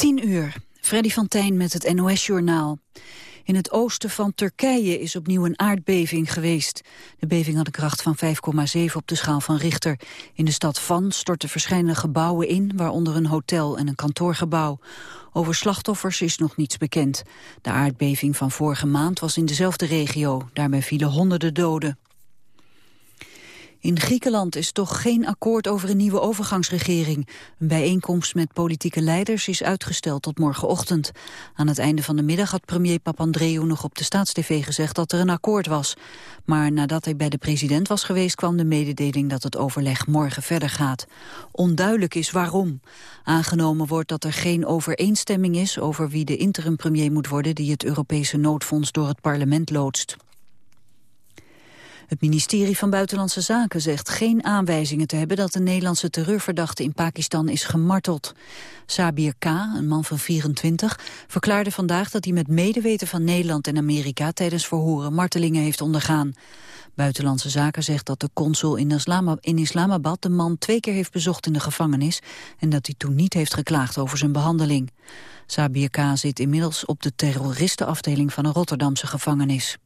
10 uur. Freddy van Tijn met het NOS-journaal. In het oosten van Turkije is opnieuw een aardbeving geweest. De beving had een kracht van 5,7 op de schaal van Richter. In de stad Van stortten verschillende gebouwen in... waaronder een hotel en een kantoorgebouw. Over slachtoffers is nog niets bekend. De aardbeving van vorige maand was in dezelfde regio. Daarbij vielen honderden doden. In Griekenland is toch geen akkoord over een nieuwe overgangsregering. Een bijeenkomst met politieke leiders is uitgesteld tot morgenochtend. Aan het einde van de middag had premier Papandreou nog op de staatstv gezegd dat er een akkoord was. Maar nadat hij bij de president was geweest kwam de mededeling dat het overleg morgen verder gaat. Onduidelijk is waarom. Aangenomen wordt dat er geen overeenstemming is over wie de interim premier moet worden die het Europese noodfonds door het parlement loodst. Het ministerie van Buitenlandse Zaken zegt geen aanwijzingen te hebben dat de Nederlandse terreurverdachte in Pakistan is gemarteld. Sabir K., een man van 24, verklaarde vandaag dat hij met medeweten van Nederland en Amerika tijdens verhoren martelingen heeft ondergaan. Buitenlandse Zaken zegt dat de consul in, in Islamabad de man twee keer heeft bezocht in de gevangenis en dat hij toen niet heeft geklaagd over zijn behandeling. Sabir K. zit inmiddels op de terroristenafdeling van een Rotterdamse gevangenis.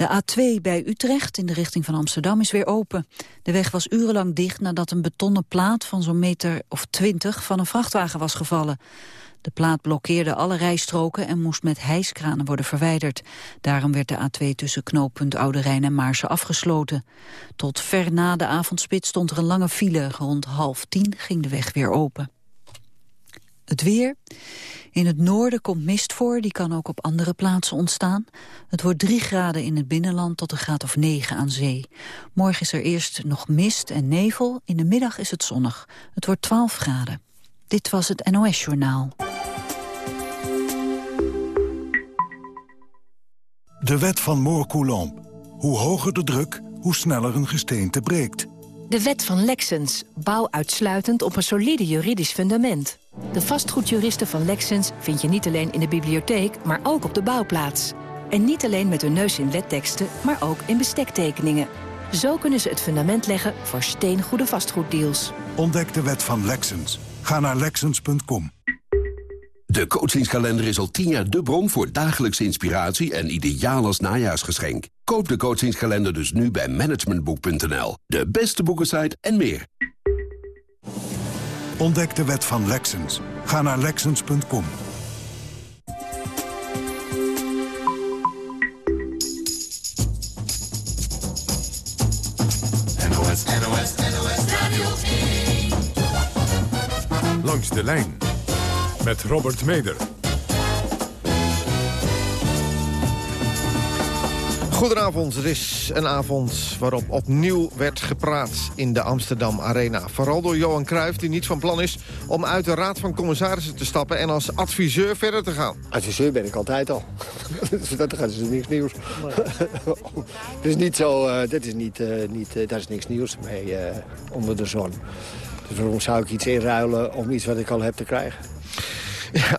De A2 bij Utrecht in de richting van Amsterdam is weer open. De weg was urenlang dicht nadat een betonnen plaat van zo'n meter of twintig van een vrachtwagen was gevallen. De plaat blokkeerde alle rijstroken en moest met hijskranen worden verwijderd. Daarom werd de A2 tussen knooppunt Oude Rijn en Maarsen afgesloten. Tot ver na de avondspit stond er een lange file. Rond half tien ging de weg weer open. Het weer. In het noorden komt mist voor, die kan ook op andere plaatsen ontstaan. Het wordt 3 graden in het binnenland tot een graad of 9 aan zee. Morgen is er eerst nog mist en nevel, in de middag is het zonnig. Het wordt 12 graden. Dit was het NOS Journaal. De wet van Moore-Coulomb. Hoe hoger de druk, hoe sneller een gesteente breekt. De wet van Lexens. Bouw uitsluitend op een solide juridisch fundament. De vastgoedjuristen van Lexens vind je niet alleen in de bibliotheek, maar ook op de bouwplaats. En niet alleen met hun neus in wetteksten, maar ook in bestektekeningen. Zo kunnen ze het fundament leggen voor steengoede vastgoeddeals. Ontdek de wet van Lexens. Ga naar Lexens.com. De coachingskalender is al tien jaar de bron voor dagelijkse inspiratie en ideaal als najaarsgeschenk. Koop de coachingskalender dus nu bij managementboek.nl. De beste boekensite en meer. Ontdek de wet van Lexens. Ga naar Lexens.com. NOS, NOS, NOS Radio 1. Langs de lijn met Robert Meder. Goedenavond, het is een avond waarop opnieuw werd gepraat in de Amsterdam Arena. Vooral door Johan Cruijff, die niet van plan is om uit de Raad van Commissarissen te stappen... en als adviseur verder te gaan. Adviseur ben ik altijd al. dat is niks nieuws. dus niet zo, uh, dat, is niet, uh, niet, uh, daar is niks nieuws mee onder de zon. Dus waarom zou ik iets inruilen om iets wat ik al heb te krijgen? Ja,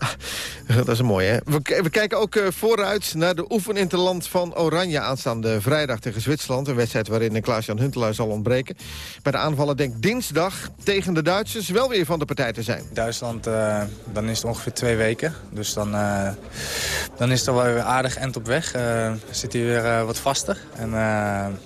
dat is mooi, hè? We, we kijken ook uh, vooruit naar de oefeninterland van Oranje... aanstaande vrijdag tegen Zwitserland. Een wedstrijd waarin Klaas-Jan Huntelaar zal ontbreken. Bij de aanvallen denkt dinsdag tegen de Duitsers wel weer van de partij te zijn. Duitsland, uh, dan is het ongeveer twee weken. Dus dan, uh, dan is het wel weer aardig end op weg. zit hij weer wat vaster. En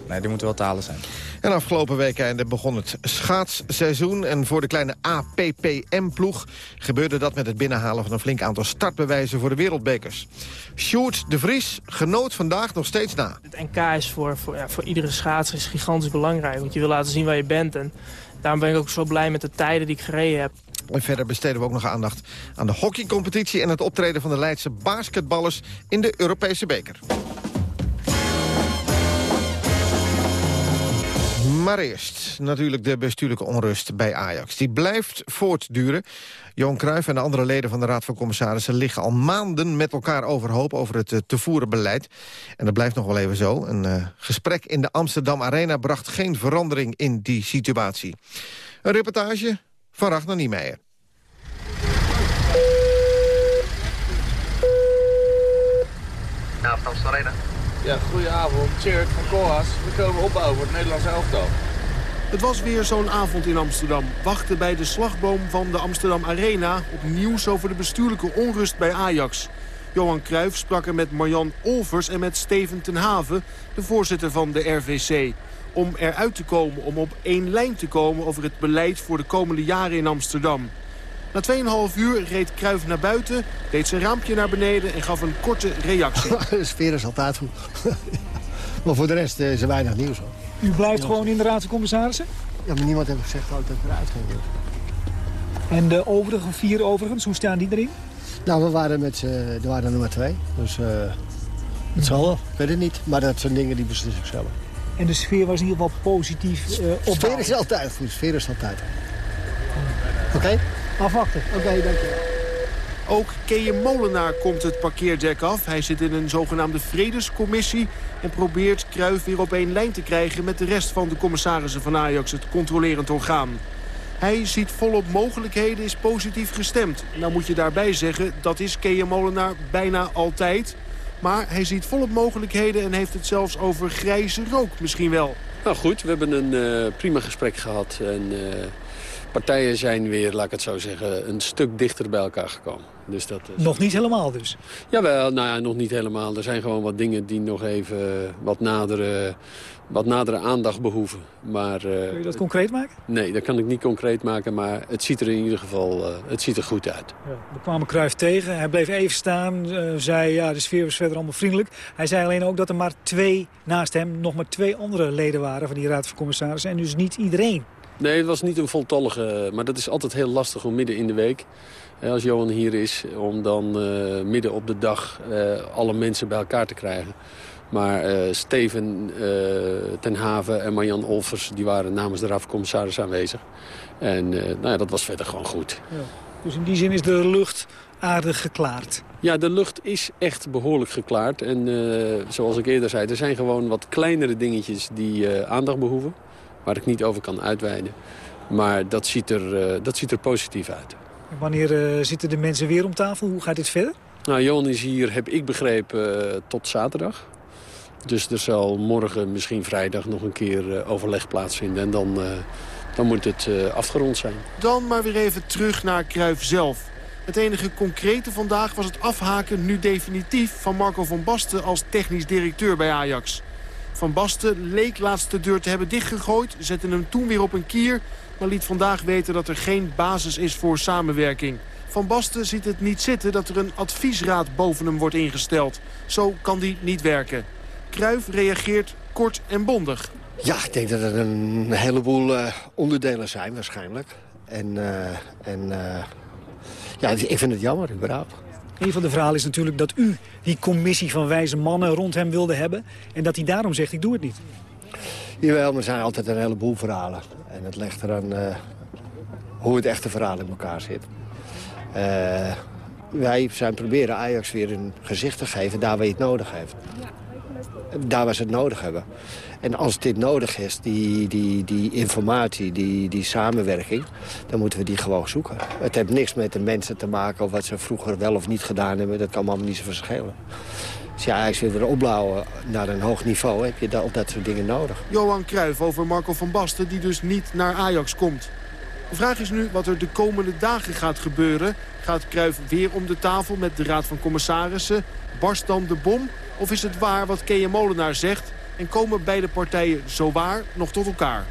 nee, die moeten wel te halen zijn. En afgelopen weekend begon het schaatsseizoen. En voor de kleine APPM-ploeg gebeurde dat met het binnenhalen van een flink aantal startbewijzen voor de wereldbekers. Sjoerd de Vries genoot vandaag nog steeds na. Het NK is voor, voor, ja, voor iedere schaatser is gigantisch belangrijk. Want je wil laten zien waar je bent. En daarom ben ik ook zo blij met de tijden die ik gereden heb. En verder besteden we ook nog aandacht aan de hockeycompetitie... en het optreden van de Leidse basketballers in de Europese beker. Maar eerst natuurlijk de bestuurlijke onrust bij Ajax. Die blijft voortduren. Johan Cruijff en de andere leden van de Raad van Commissarissen... liggen al maanden met elkaar overhoop over het eh, te voeren beleid. En dat blijft nog wel even zo. Een uh, gesprek in de Amsterdam Arena bracht geen verandering in die situatie. Een reportage van Ragnar Niemeyer. Ja, Arena. Ja, goedenavond. Tjeerd van Koolhaas. We komen opbouwen voor het Nederlandse elftal. Het was weer zo'n avond in Amsterdam. Wachten bij de slagboom van de Amsterdam Arena... op nieuws over de bestuurlijke onrust bij Ajax. Johan Cruijff sprak er met Marjan Olvers en met Steven ten Haven... de voorzitter van de RVC. Om eruit te komen, om op één lijn te komen... over het beleid voor de komende jaren in Amsterdam. Na 2,5 uur reed Cruijff naar buiten, deed zijn raampje naar beneden... en gaf een korte reactie. de sfeer is altijd goed. maar voor de rest is er weinig nieuws. Hoor. U blijft gewoon in de Raad van Commissarissen? Ja, maar niemand heeft gezegd dat ik eruit ging. Dus. En de overige vier overigens, hoe staan die erin? Nou, we waren met er waren er nummer twee. Dus uh, het zal wel, ik weet het niet. Maar dat zijn dingen die beslis ik zelf. En de sfeer was in ieder geval positief uh, De sfeer is altijd goed, de sfeer is altijd. Oké? Okay? Afwachten. Oké, okay, dankjewel. Ook Keje Molenaar komt het parkeerdek af. Hij zit in een zogenaamde vredescommissie... en probeert Kruif weer op één lijn te krijgen... met de rest van de commissarissen van Ajax, het controlerend orgaan. Hij ziet volop mogelijkheden, is positief gestemd. Nou moet je daarbij zeggen, dat is Keje Molenaar bijna altijd. Maar hij ziet volop mogelijkheden en heeft het zelfs over grijze rook misschien wel. Nou goed, we hebben een uh, prima gesprek gehad. En, uh, partijen zijn weer, laat ik het zo zeggen, een stuk dichter bij elkaar gekomen. Dus dat is... Nog niet helemaal dus? Jawel, nou ja, nog niet helemaal. Er zijn gewoon wat dingen die nog even wat nadere, wat nadere aandacht behoeven. Maar, uh, Kun je dat concreet maken? Nee, dat kan ik niet concreet maken, maar het ziet er in ieder geval uh, het ziet er goed uit. Ja, we kwamen Cruijff tegen, hij bleef even staan, uh, zei ja, de sfeer was verder allemaal vriendelijk. Hij zei alleen ook dat er maar twee, naast hem, nog maar twee andere leden waren van die Raad van Commissarissen. En dus niet iedereen. Nee, het was niet een voltallige, maar dat is altijd heel lastig om midden in de week als Johan hier is, om dan uh, midden op de dag uh, alle mensen bij elkaar te krijgen. Maar uh, Steven ten Haven en Marjan Olvers die waren namens de RAF-commissaris aanwezig. En nou ja, dat was verder gewoon goed. Ja. Dus in die zin is de lucht aardig geklaard? Ja, de lucht is echt behoorlijk geklaard. En zoals ik eerder zei, er zijn gewoon wat kleinere dingetjes die aandacht behoeven. Waar ik niet over kan uitweiden. Maar dat ziet er, dat ziet er positief uit. Wanneer uh, zitten de mensen weer om tafel? Hoe gaat dit verder? Nou, Johan is hier, heb ik begrepen, uh, tot zaterdag. Dus er zal morgen, misschien vrijdag, nog een keer uh, overleg plaatsvinden. En dan, dan moet het afgerond zijn. Dan maar weer even terug naar Kruif zelf. Het enige concrete vandaag was het afhaken nu definitief van Marco van Basten als technisch directeur bij Ajax. Van Basten leek laatst de deur te hebben dichtgegooid, zette hem toen weer op een kier maar liet vandaag weten dat er geen basis is voor samenwerking. Van Basten ziet het niet zitten dat er een adviesraad boven hem wordt ingesteld. Zo kan die niet werken. Kruif reageert kort en bondig. Ja, ik denk dat er een heleboel uh, onderdelen zijn waarschijnlijk. En, uh, en uh, ja, ik vind het jammer, überhaupt. Een van de verhalen is natuurlijk dat u die commissie van wijze mannen rond hem wilde hebben... en dat hij daarom zegt, ik doe het niet. Jawel, er zijn altijd een heleboel verhalen. En het ligt eraan uh, hoe het echte verhaal in elkaar zit. Uh, wij zijn proberen Ajax weer een gezicht te geven daar waar je het nodig heeft. Daar waar ze het nodig hebben. En als dit nodig is, die, die, die informatie, die, die samenwerking... dan moeten we die gewoon zoeken. Het heeft niks met de mensen te maken... of wat ze vroeger wel of niet gedaan hebben. Dat kan allemaal niet zo verschillen. Als je Ajax weer opbouwen naar een hoog niveau... heb je dat, dat soort dingen nodig. Johan Cruijff over Marco van Basten... die dus niet naar Ajax komt. De vraag is nu wat er de komende dagen gaat gebeuren. Gaat Cruijff weer om de tafel met de Raad van Commissarissen? Barst dan de bom? Of is het waar wat Kees Molenaar zegt? En komen beide partijen zo waar nog tot elkaar?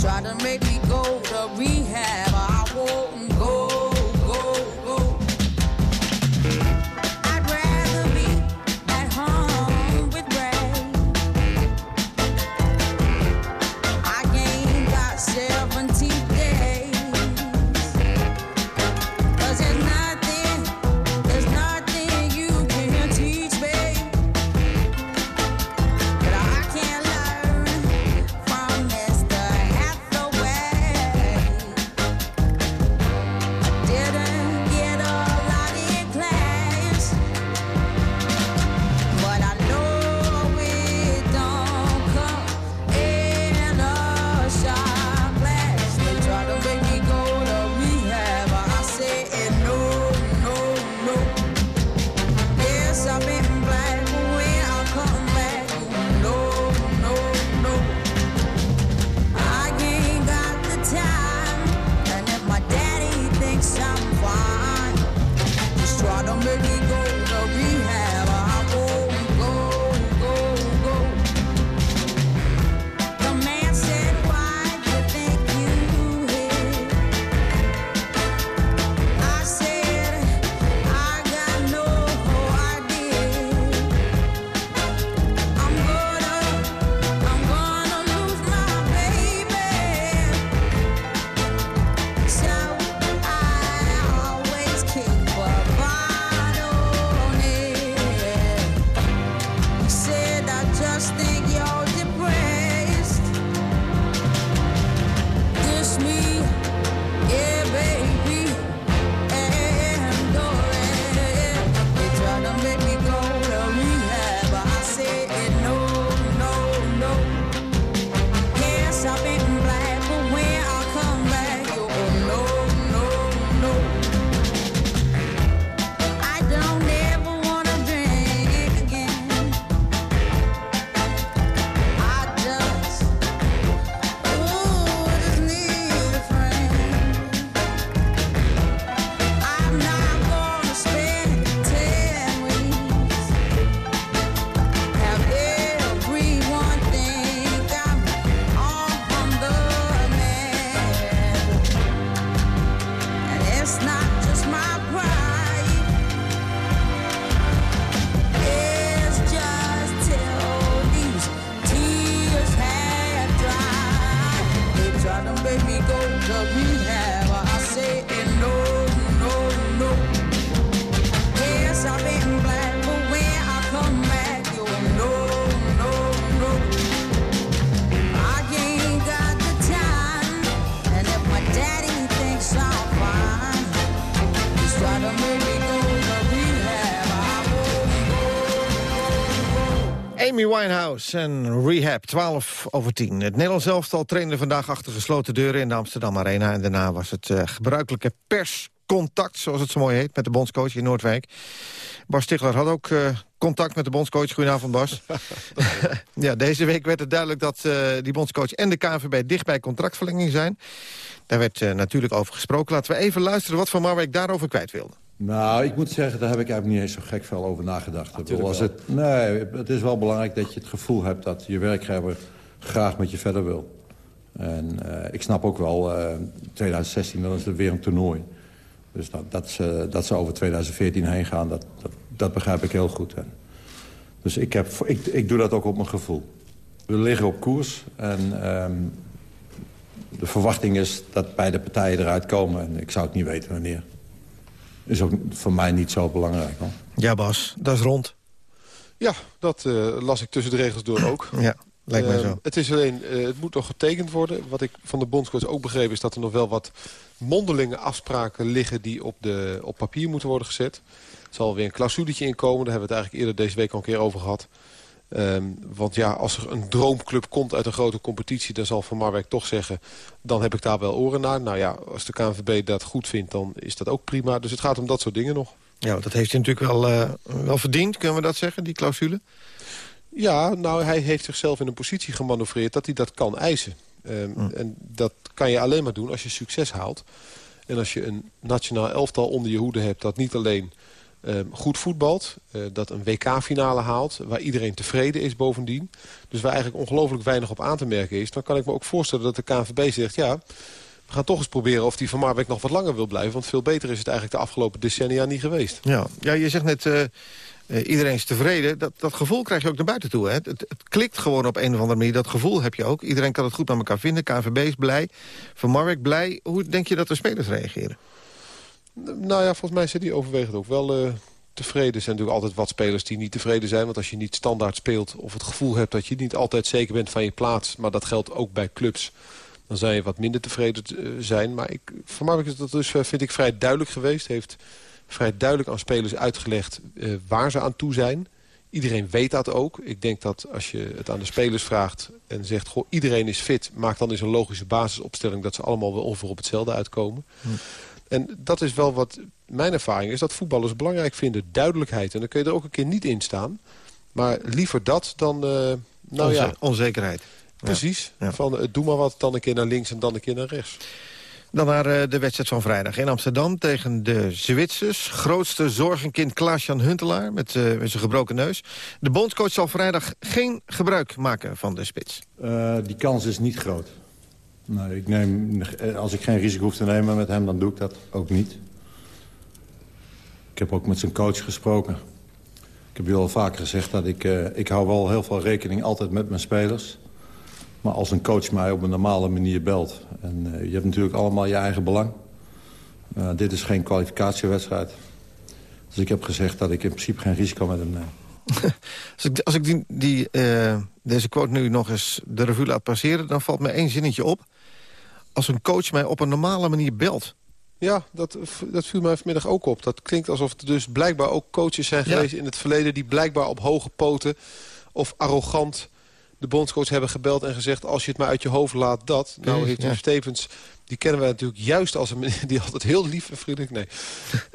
Try to make me go to rehab. Winehouse en Rehab, 12 over 10. Het Nederlands elftal trainde vandaag achter gesloten deuren in de Amsterdam Arena. En daarna was het eh, gebruikelijke perscontact, zoals het zo mooi heet, met de bondscoach in Noordwijk. Bas Stigler had ook eh, contact met de bondscoach. Goedenavond, Bas. ja, deze week werd het duidelijk dat eh, die bondscoach en de KNVB dicht bij contractverlenging zijn. Daar werd natuurlijk over gesproken. Laten we even luisteren wat Van Marwijk daarover kwijt wilde. Nou, ik moet zeggen, daar heb ik eigenlijk niet eens zo gek veel over nagedacht. Ik bedoel, als wel. het, nee, het is wel belangrijk dat je het gevoel hebt dat je werkgever graag met je verder wil. En eh, ik snap ook wel, eh 2016 dan is er weer een toernooi. Dus dat, dat, ze, dat ze over 2014 heen gaan, dat, dat, dat begrijp ik heel goed. En dus ik, heb, ik, ik doe dat ook op mijn gevoel. We liggen op koers en ehm, de verwachting is dat beide partijen eruit komen. En ik zou het niet weten wanneer. Is ook voor mij niet zo belangrijk. Hoor. Ja, Bas, dat is rond. Ja, dat eh, las ik tussen de regels door ook. Ja, lijkt mij Eh, zo. Het is alleen, eh, het moet nog getekend worden. Wat ik van de bondscoach ook begreep is dat er nog wel wat mondelinge afspraken liggen die op, de, op papier moeten worden gezet. Er zal weer een clausuletje inkomen. Daar hebben we het eigenlijk eerder deze week al een keer over gehad. Ehm, want ja, als er een droomclub komt uit een grote competitie... dan zal Van Marwijk toch zeggen, dan heb ik daar wel oren naar. Nou ja, als de KNVB dat goed vindt, dan is dat ook prima. Dus het gaat om dat soort dingen nog. Ja, dat heeft hij natuurlijk wel, eh, wel verdiend, kunnen we dat zeggen, die clausule? Ja, nou, hij heeft zichzelf in een positie gemanoeuvreerd dat hij dat kan eisen. Ehm, En dat kan je alleen maar doen als je succes haalt. En als je een nationaal elftal onder je hoede hebt... dat niet alleen goed voetbalt, eh, dat een WK-finale haalt... waar iedereen tevreden is bovendien. Dus waar eigenlijk ongelooflijk weinig op aan te merken is... dan kan ik me ook voorstellen dat de KNVB zegt... ja, we gaan toch eens proberen of die Van Marwijk nog wat langer wil blijven. Want veel beter is het eigenlijk de afgelopen decennia niet geweest. Ja, ja je zegt net, eh, eh, iedereen is tevreden. Dat, dat gevoel krijg je ook naar buiten toe. Hè? Het, het, klikt gewoon op een of andere manier. Dat gevoel heb je ook. Iedereen kan het goed met elkaar vinden. KNVB is blij. Van Marwijk blij. Hoe denk je dat de spelers reageren? Nou ja, volgens mij zijn die overwegend ook wel eh, tevreden. Er zijn natuurlijk altijd wat spelers die niet tevreden zijn. Want als je niet standaard speelt of het gevoel hebt dat je niet altijd zeker bent van je plaats. Maar dat geldt ook bij clubs. Dan zou je wat minder tevreden eh, zijn. Maar ik, mij is dat dus, eh, vind ik vrij duidelijk geweest. Heeft vrij duidelijk aan spelers uitgelegd waar ze aan toe zijn. Iedereen weet dat ook. Ik denk dat als je het aan de spelers vraagt en zegt... Goh, iedereen is fit, maak dan eens een logische basisopstelling... dat ze allemaal wel ongeveer op hetzelfde uitkomen. En dat is wel wat mijn ervaring is. Dat voetballers belangrijk vinden, duidelijkheid. En dan kun je er ook een keer niet in staan. Maar liever dat dan... eh, nou Onze- ja, onzekerheid. Precies. Ja. Van, eh, doe maar wat, dan een keer naar links en dan een keer naar rechts. Dan naar eh, de wedstrijd van vrijdag in Amsterdam tegen de Zwitsers. Grootste zorgenkind Klaas-Jan Huntelaar met, met zijn gebroken neus. De bondscoach zal vrijdag geen gebruik maken van de spits. Eh, die kans is niet groot. Nee, ik neem, eh, als ik geen risico hoef te nemen met hem, dan doe ik dat ook niet. Ik heb ook met zijn coach gesproken. Ik heb u al vaker gezegd dat ik... eh, ik hou wel heel veel rekening altijd met mijn spelers. Maar als een coach mij op een normale manier belt... en eh, je hebt natuurlijk allemaal je eigen belang... Dit is geen kwalificatiewedstrijd. Dus ik heb gezegd dat ik in principe geen risico met hem neem. Als ik, als ik die, die, deze quote nu nog eens de revue laat passeren... dan valt me één zinnetje op. Als een coach mij op een normale manier belt... Ja, dat, dat viel mij vanmiddag ook op. Dat klinkt alsof er dus blijkbaar ook coaches zijn Ja. geweest in het verleden... die blijkbaar op hoge poten of arrogant de bondscoach hebben gebeld en gezegd... als je het maar uit je hoofd laat, dat. Nou heeft ja. Stevens, die kennen wij natuurlijk juist als een meneer... die altijd heel lief en vriendelijk... Nee,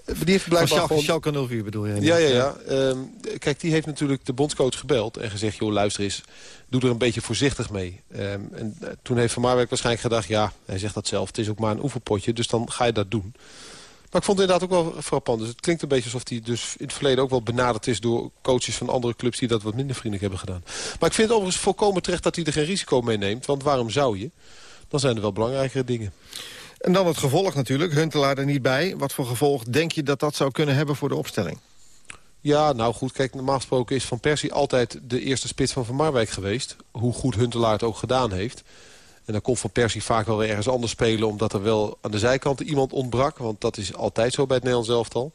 die heeft Van blijkbaar gewoon... Schalke 04 bedoel je? Ja, ja, ja. Ehm, kijk, die heeft natuurlijk de bondscoach gebeld en gezegd... joh, luister eens, doe er een beetje voorzichtig mee. Ehm, en eh, toen heeft Van Marwijk waarschijnlijk gedacht... ja, hij zegt dat zelf, het is ook maar een oefenpotje... dus dan ga je dat doen. Maar ik vond het inderdaad ook wel frappant. Dus het klinkt een beetje alsof hij dus in het verleden ook wel benaderd is... door coaches van andere clubs die dat wat minder vriendelijk hebben gedaan. Maar ik vind het overigens volkomen terecht dat hij er geen risico mee neemt. Want waarom zou je? Dan zijn er wel belangrijkere dingen. En dan het gevolg natuurlijk. Huntelaar er niet bij. Wat voor gevolg denk je dat dat zou kunnen hebben voor de opstelling? Ja, nou goed, kijk, normaal gesproken is Van Persie altijd de eerste spits van Van Marwijk geweest. Hoe goed Huntelaar het ook gedaan heeft. En dan kon Van Persie vaak wel weer ergens anders spelen... omdat er wel aan de zijkanten iemand ontbrak. Want dat is altijd zo bij het Nederlands elftal.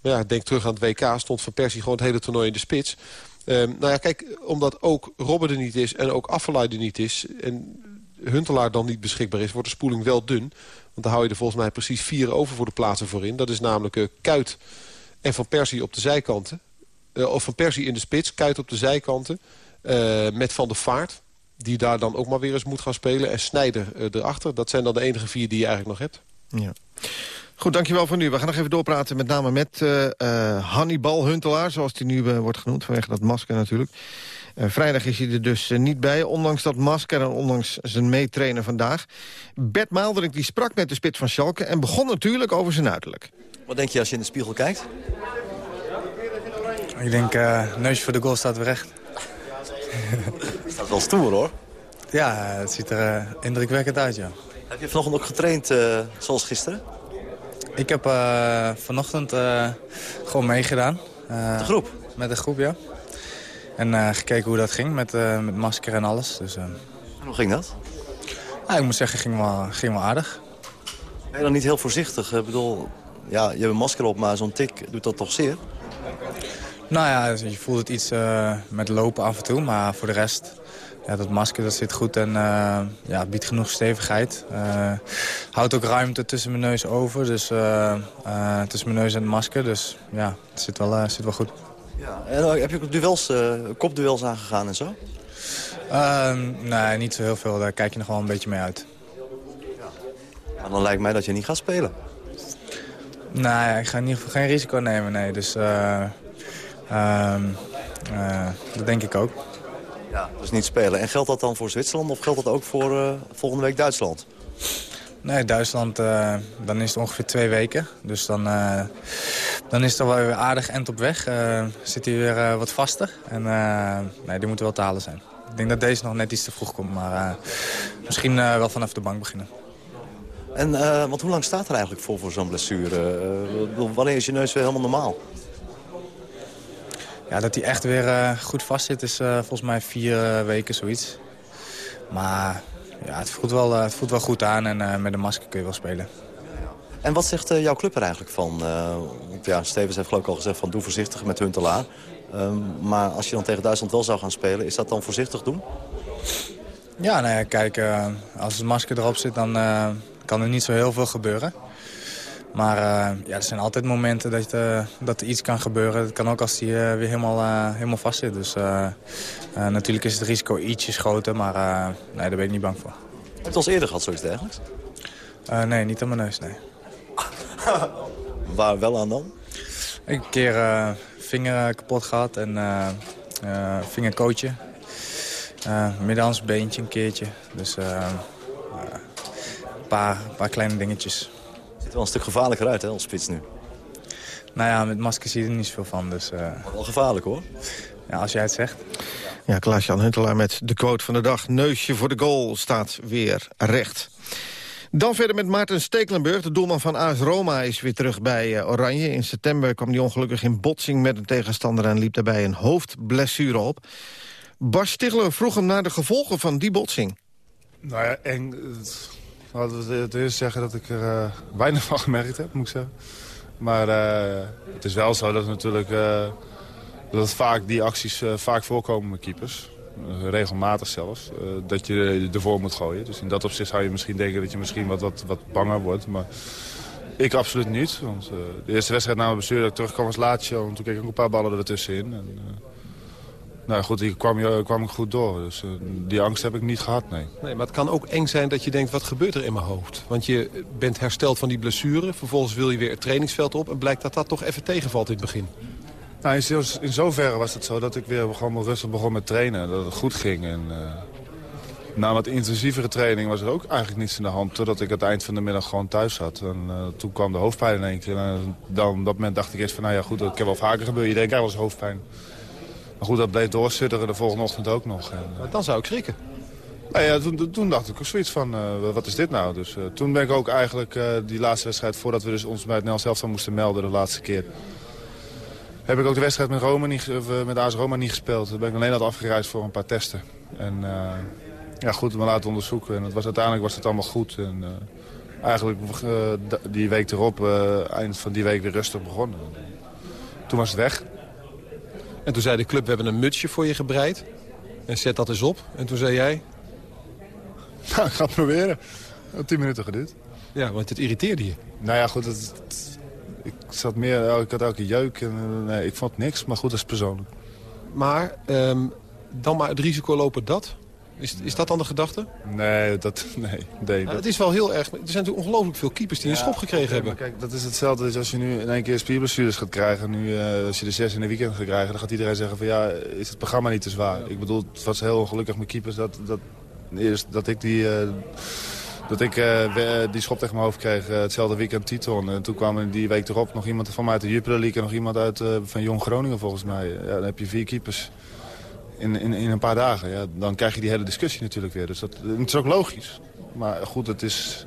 Maar ja, denk terug aan het WK. Stond Van Persie gewoon het hele toernooi in de spits. Ehm, nou ja, kijk, omdat ook Robben er niet is en ook Affelaar er niet is... en Huntelaar dan niet beschikbaar is, wordt de spoeling wel dun. Want dan hou je er volgens mij precies vier over voor de plaatsen voorin. Dat is namelijk uh, Kuit en Van Persie op de zijkanten. Uh, of Van Persie in de spits, Kuit op de zijkanten. Uh, met Van der Vaart, die daar dan ook maar weer eens moet gaan spelen. En Snijder erachter. Dat zijn dan de enige vier die je eigenlijk nog hebt. Ja. Goed, dankjewel voor nu. We gaan nog even doorpraten met name met uh, uh, Hannibal Huntelaar... zoals hij nu uh, wordt genoemd, vanwege dat masker natuurlijk. vrijdag is hij er dus niet bij, ondanks dat masker... en ondanks zijn meetrainer vandaag. Bert Maalderink die sprak met de spits van Schalke... en begon natuurlijk over zijn uiterlijk. Wat denk je als je in de spiegel kijkt? Ik denk, neusje voor de goal staat weer recht. staat wel stoer, hoor. Ja, het ziet er indrukwekkend uit, ja. Heb je vanochtend ook getraind zoals gisteren? Ik heb uh, vanochtend gewoon meegedaan. Uh, de groep? Met de groep, ja. En gekeken hoe dat ging met, met masker en alles. Dus, en hoe ging dat? ik moet zeggen, ging wel, ging wel aardig. Ben je dan niet heel voorzichtig? Ik bedoel, ja, je hebt een masker op, maar zo'n tik doet dat toch zeer? Nou ja, je voelt het iets met lopen af en toe, maar voor de rest ja, dat masker dat zit goed en uh, ja, biedt genoeg stevigheid. Uh, houdt ook ruimte tussen mijn neus over, dus tussen mijn neus en het masker. Dus ja, het zit wel, zit wel goed. Ja, en heb je ook duels, kopduels aangegaan en zo? Ehm, nee, niet zo heel veel. Daar kijk je nog wel een beetje mee uit. Ja. Maar dan lijkt mij dat je niet gaat spelen. Nee, ik ga in ieder geval geen risico nemen, nee. Dus dat denk ik ook. Ja, dus niet spelen. En geldt dat dan voor Zwitserland of geldt dat ook voor uh, volgende week Duitsland? Nee, Duitsland, uh, dan is het ongeveer twee weken. Dus dan, uh, dan is het wel weer aardig end op weg. zit hij weer wat vaster. En nee, die moeten wel te halen zijn. Ik denk dat deze nog net iets te vroeg komt, maar misschien wel vanaf de bank beginnen. En want hoe lang staat er eigenlijk voor voor zo'n blessure? wanneer is je neus weer helemaal normaal? Ja, dat hij echt weer uh, goed vast zit is uh, volgens mij vier uh, weken zoiets. Maar ja, het, voelt wel, het voelt wel goed aan en met een masker kun je wel spelen. En wat zegt jouw club er eigenlijk van? ja, Stevens heeft geloof ik al gezegd van doe voorzichtig met Huntelaar. Um, maar als je dan tegen Duitsland wel zou gaan spelen, is dat dan voorzichtig doen? Ja, nou ja, kijk, als het masker erop zit, dan kan er niet zo heel veel gebeuren. Maar uh, ja, er zijn altijd momenten dat, uh, dat er iets kan gebeuren. Het kan ook als die uh, weer helemaal, helemaal vast zit. Dus natuurlijk is het risico ietsjes groter, maar nee, daar ben ik niet bang voor. Heb je het al eerder gehad, zoiets dergelijks? nee, niet aan mijn neus, nee. Waar wel aan dan? Een keer vinger kapot gehad en vingerkootje. middenhands beentje een keertje. Dus een paar, paar kleine dingetjes wel een stuk gevaarlijker uit, hè, als spits nu. Nou ja, met masker zie je er niet zoveel van, dus... Uh... Wel gevaarlijk, hoor. Ja, als jij het zegt. Ja, Klaas-Jan Huntelaar met de quote van de dag. Neusje voor de goal staat weer recht. Dan verder met Maarten Stekelenburg. De doelman van AS Roma is weer terug bij uh, Oranje. In september kwam hij ongelukkig in botsing met een tegenstander... en liep daarbij een hoofdblessure op. Bas Stigler vroeg hem naar de gevolgen van die botsing. Nou ja, en nou, het eerst zeggen dat ik er uh, weinig van gemerkt heb, moet ik zeggen. Maar uh, het is wel zo dat, natuurlijk, uh, dat vaak die acties vaak voorkomen met keepers. regelmatig zelfs. dat je ervoor moet gooien. Dus in dat opzicht zou je misschien denken dat je misschien wat, wat, wat banger wordt. Maar ik absoluut niet. Want de eerste wedstrijd na mijn bestuur dat ik terugkwam was Lazio. En toen kreeg ik ook een paar ballen er tussenin. En, nou goed, hier kwam, kwam ik goed door. Dus uh, die angst heb ik niet gehad, nee. Nee, maar het kan ook eng zijn dat je denkt, wat gebeurt er in mijn hoofd? Want je bent hersteld van die blessure. Vervolgens wil je weer het trainingsveld op. En blijkt dat dat toch even tegenvalt in het begin. Nou, in, in zoverre was het zo dat ik weer gewoon rustig begon met trainen. Dat het goed ging. En, uh, na wat intensievere training was er ook eigenlijk niets in de hand. Totdat ik het eind van de middag gewoon thuis zat. En uh, toen kwam de hoofdpijn in één keer. En dan, op dat moment dacht ik eerst van, nou ja goed, dat kan wel vaker gebeuren. Iedereen krijgt wel eens hoofdpijn. Maar goed, dat bleef doorsudderen de volgende ochtend ook nog. En, dan zou ik schrikken. Nou ja, toen, toen, dacht ik ook zoiets van, uh, wat is dit nou? Dus uh, toen ben ik ook eigenlijk uh, die laatste wedstrijd, voordat we dus ons bij het Nels van moesten melden de laatste keer. Heb ik ook de wedstrijd met, Roma niet, met AS Roma niet gespeeld. Dan ben ik alleen al afgereisd voor een paar testen. En ja, goed me laten onderzoeken. En het was, uiteindelijk was het allemaal goed. En, eh, eigenlijk eh, die week erop, eh, eind van die week weer rustig begonnen. Toen was het weg. En toen zei de club, we hebben een mutsje voor je gebreid. En zet dat eens op. En toen zei jij... Nou, ik ga het proberen. Tien minuten geduurd. Ja, want het irriteerde je. Nou ja, goed. Het, het- ik, zat meer, ik had elke jeuk. En, nee, ik vond niks, maar goed, dat is persoonlijk. Maar ehm, dan maar het risico lopen dat? Is, is dat dan de gedachte? Nee, dat, nee, nee Nou, het is wel heel erg... Er zijn natuurlijk ongelooflijk veel keepers die een schop gekregen Oké, hebben. maar Kijk, dat is hetzelfde als als je nu in één keer spierblessures gaat krijgen. Nu, eh, als je er zes in een weekend gaat krijgen, dan gaat iedereen zeggen van ja, is het programma niet te zwaar. Ik bedoel, het was heel ongelukkig met keepers dat, dat, eerst, dat ik die... eh, dat ik eh, die schop tegen mijn hoofd kreeg, hetzelfde weekend Titon. En toen kwam er die week erop nog iemand van mij uit de Jupiler League... en nog iemand uit, van Jong Groningen volgens mij. Ja, dan heb je vier keepers in, in, in een paar dagen. Ja, dan krijg je die hele discussie natuurlijk weer. Dus dat, het is ook logisch. Maar goed, het is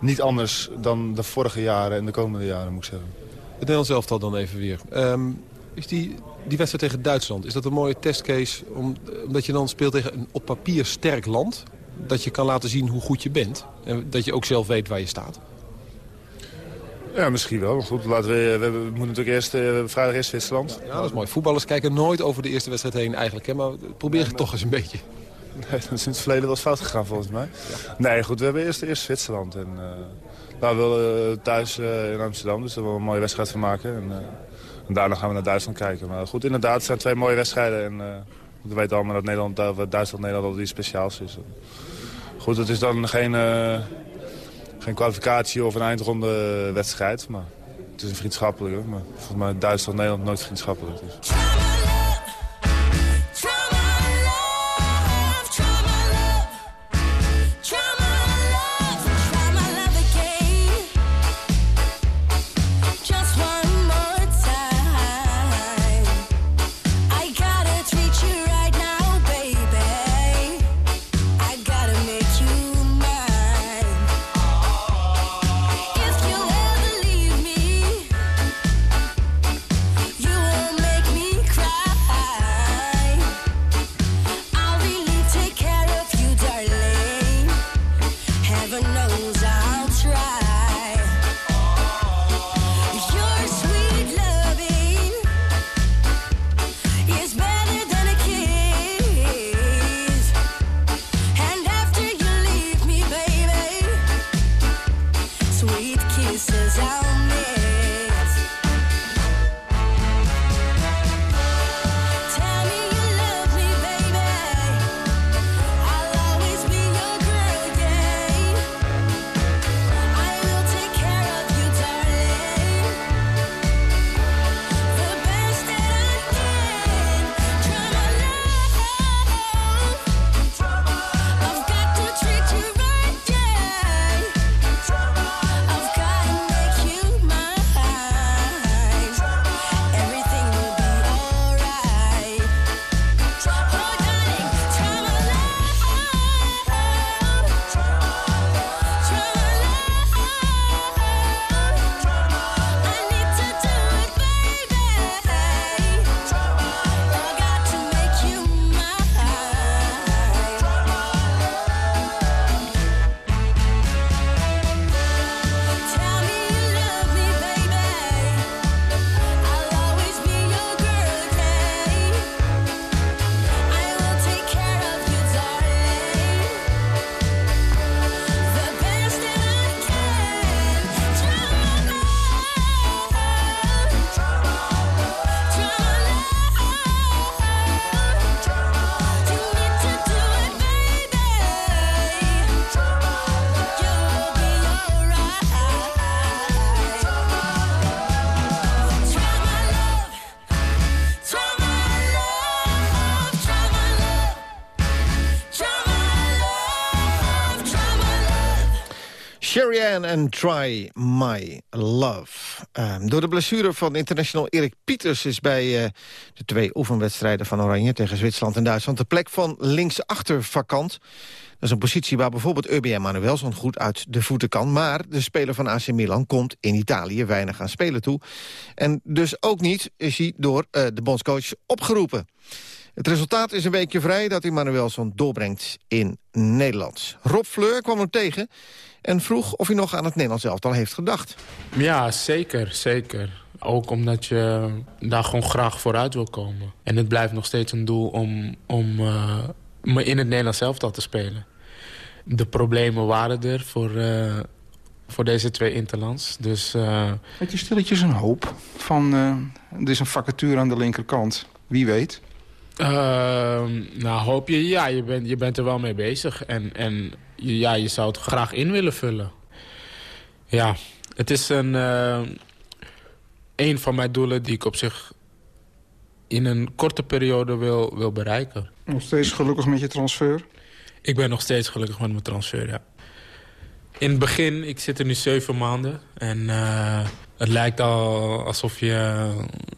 niet anders dan de vorige jaren en de komende jaren, moet ik zeggen. Het Nederlands elftal dan even weer. Ehm, is die, die wedstrijd tegen Duitsland, is dat een mooie testcase... Om, omdat je dan speelt tegen een op papier sterk land... dat je kan laten zien hoe goed je bent. En dat je ook zelf weet waar je staat. Ja, misschien wel. Maar goed, laten we, we, we moeten natuurlijk eerst, eh, vrijdag eerst Zwitserland. Ja, dat is mooi. Voetballers kijken nooit over de eerste wedstrijd heen eigenlijk. Hè? Maar probeer het toch eens een beetje. Nee, dat is in het verleden wel eens fout gegaan volgens mij. Nee, goed, we hebben eerst, eerst Zwitserland. En, eh nou, we willen eh, thuis eh, in Amsterdam, dus daar willen we een mooie wedstrijd van maken. En, eh, en daarna gaan we naar Duitsland kijken. Maar goed, inderdaad, het zijn twee mooie wedstrijden. En eh, we weten allemaal dat Nederland, Duitsland-Nederland altijd iets speciaals is. Goed, het is dan geen, eh, geen kwalificatie of een eindronde wedstrijd. Maar het is een vriendschappelijke. Maar volgens mij Duitsland-Nederland nooit vriendschappelijk. Dus. En Try My Love. Ehm, door de blessure van international Erik Pieters... is bij eh, de twee oefenwedstrijden van Oranje tegen Zwitserland en Duitsland... de plek van linksachter vakant. Dat is een positie waar bijvoorbeeld Urbi Manuelson goed uit de voeten kan. Maar de speler van AC Milan komt in Italië weinig aan spelen toe. En dus ook niet is hij door eh, de bondscoach opgeroepen. Het resultaat is een weekje vrij dat Emmanuelson doorbrengt in Nederland. Rob Fleur kwam hem tegen en vroeg of hij nog aan het Nederlands elftal heeft gedacht. Ja, zeker, zeker. Ook omdat je daar gewoon graag vooruit wil komen. En het blijft nog steeds een doel om, om eh, me in het Nederlands elftal te spelen. De problemen waren er voor, eh, voor deze twee interlands. Dus eh, Had je stilletjes een hoop van... eh, er is een vacature aan de linkerkant. Wie weet. Ehm, nou, hoop je, ja, je bent, je bent er wel mee bezig. En, en ja, je zou het graag in willen vullen. Ja, het is een, eh, een van mijn doelen die ik op zich in een korte periode wil, wil bereiken. Nog steeds gelukkig met je transfer? Ik ben nog steeds gelukkig met mijn transfer, ja. In het begin, ik zit er nu zeven maanden. En eh, het lijkt al alsof je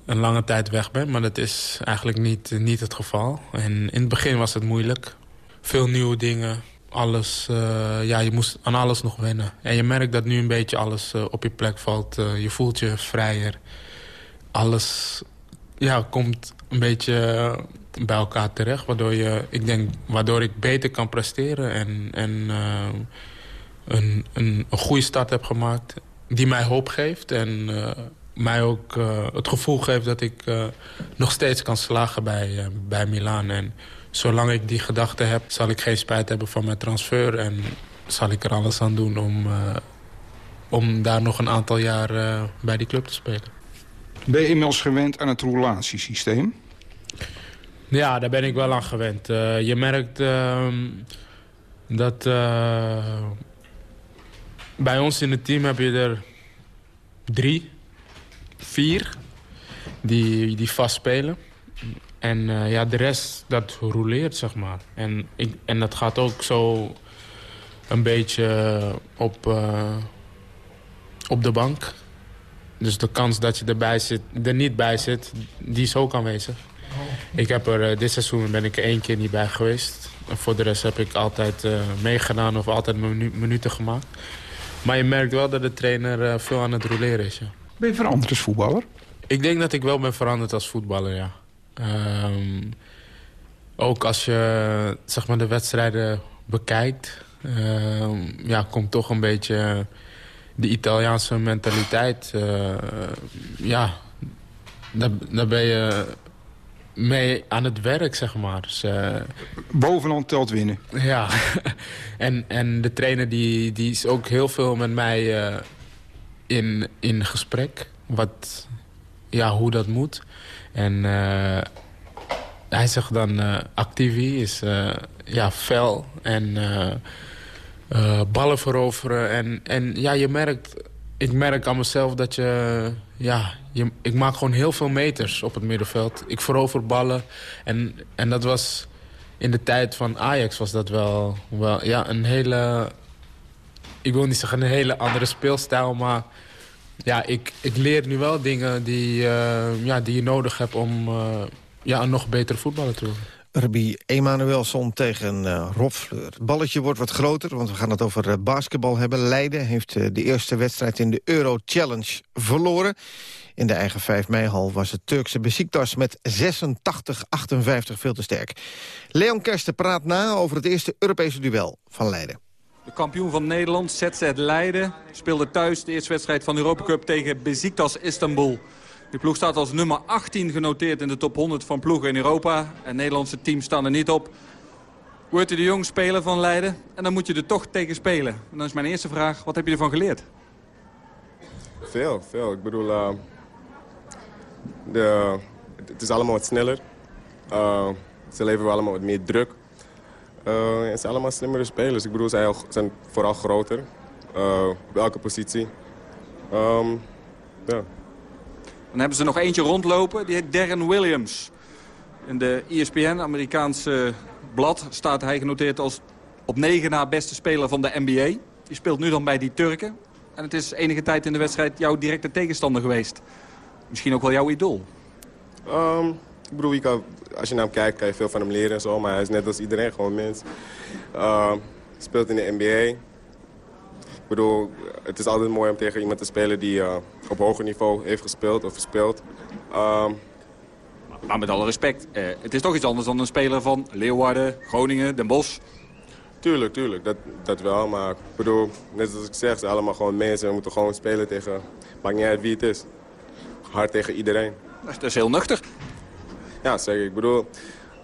een lange tijd weg bent. Maar dat is eigenlijk niet, niet het geval. En in het begin was het moeilijk. Veel nieuwe dingen. Alles, eh, ja, je moest aan alles nog wennen. En je merkt dat nu een beetje alles eh, op je plek valt. Eh, je voelt je vrijer. Alles ja, komt een beetje bij elkaar terecht. Waardoor, je, ik denk, waardoor ik beter kan presteren. En, en een, een goede start heb gemaakt. Die mij hoop geeft. En eh, mij ook eh, het gevoel geeft dat ik eh, nog steeds kan slagen bij, bij Milaan. En zolang ik die gedachte heb, zal ik geen spijt hebben van mijn transfer. En zal ik er alles aan doen om, om daar nog een aantal jaar bij die club te spelen. Ben je inmiddels gewend aan het roulatiesysteem? Ja, daar ben ik wel aan gewend. Je merkt ehm, dat bij ons in het team heb je er drie, vier die, die vast spelen. En eh, ja, de rest, dat rouleert, zeg maar. En, ik, en dat gaat ook zo een beetje op, eh, op de bank. Dus de kans dat je erbij zit, er niet bij zit, die is ook aanwezig. Ik heb er, eh, dit seizoen ben ik één keer niet bij geweest. Voor de rest heb ik altijd meegedaan of altijd minu- minuten gemaakt. Maar je merkt wel dat de trainer eh, veel aan het roleren is, ja. Ben je veranderd als voetballer? Ik denk dat ik wel ben veranderd als voetballer, ja. Ehm, ook als je zeg maar, de wedstrijden bekijkt... ehm, ja, komt toch een beetje de Italiaanse mentaliteit... eh, ja, daar, daar ben je mee aan het werk, zeg maar. Dus, eh, Bovenal telt winnen. ja, en, en de trainer die, die is ook heel veel met mij eh, in, in gesprek. Wat, ja, hoe dat moet. En eh, hij zegt dan, activi is ja, fel en ballen veroveren. En, en ja, je merkt, ik merk aan mezelf dat je, ja, ik maak gewoon heel veel meters op het middenveld. Ik verover ballen en, en dat was in de tijd van Ajax was dat wel, wel ja, een hele... Ik wil niet zeggen een hele andere speelstijl, maar... Ja, ik, ik leer nu wel dingen die, eh, ja, die je nodig hebt om eh, ja, een nog betere voetballer te worden. Urbi Emanuelson tegen eh Rob Fleur. Het balletje wordt wat groter, want we gaan het over eh, basketbal hebben. Leiden heeft eh, de eerste wedstrijd in de Euro Challenge verloren. In de eigen 5 mei-hal was het Turkse Besiktas met 86-58 veel te sterk. Leon Kersten praat na over het eerste Europese duel van Leiden. De kampioen van Nederland, ZZ Leiden, speelde thuis de eerste wedstrijd van de Europa Cup tegen Besiktas Istanbul. Die ploeg staat als nummer 18 genoteerd in de top 100 van ploegen in Europa. En Nederlandse teams staan er niet op. Wordt u de jong speler van Leiden en dan moet je er toch tegen spelen. En dan is mijn eerste vraag, wat heb je ervan geleerd? Veel, veel. Ik bedoel, eh, de, het is allemaal wat sneller. Eh, ze leveren allemaal wat meer druk. Eh, het zijn allemaal slimmere spelers. Ik bedoel, ze zijn, vooral groter. op elke positie. Ehm, ja. Dan hebben ze nog eentje rondlopen, die heet Darren Williams. In de ESPN, Amerikaanse blad, staat hij genoteerd als op negen na beste speler van de NBA. Die speelt nu dan bij die Turken. En het is enige tijd in de wedstrijd jouw directe tegenstander geweest. Misschien ook wel jouw idool. Ehm, ik bedoel, als je naar hem kijkt kan je veel van hem leren en zo. Maar hij is net als iedereen, gewoon mens. Ehm, speelt in de NBA. Ik bedoel, het is altijd mooi om tegen iemand te spelen die eh, op hoger niveau heeft gespeeld of speelt. Ehm, maar met alle respect, eh, het is toch iets anders dan een speler van Leeuwarden, Groningen, Den Bosch. Tuurlijk, tuurlijk, dat, dat wel. Maar ik bedoel, net zoals ik zeg, ze zijn allemaal gewoon mensen. We moeten gewoon spelen tegen, maakt niet uit wie het is. Hard tegen iedereen. Dat is heel nuchter. Ja, zeker. Ik bedoel,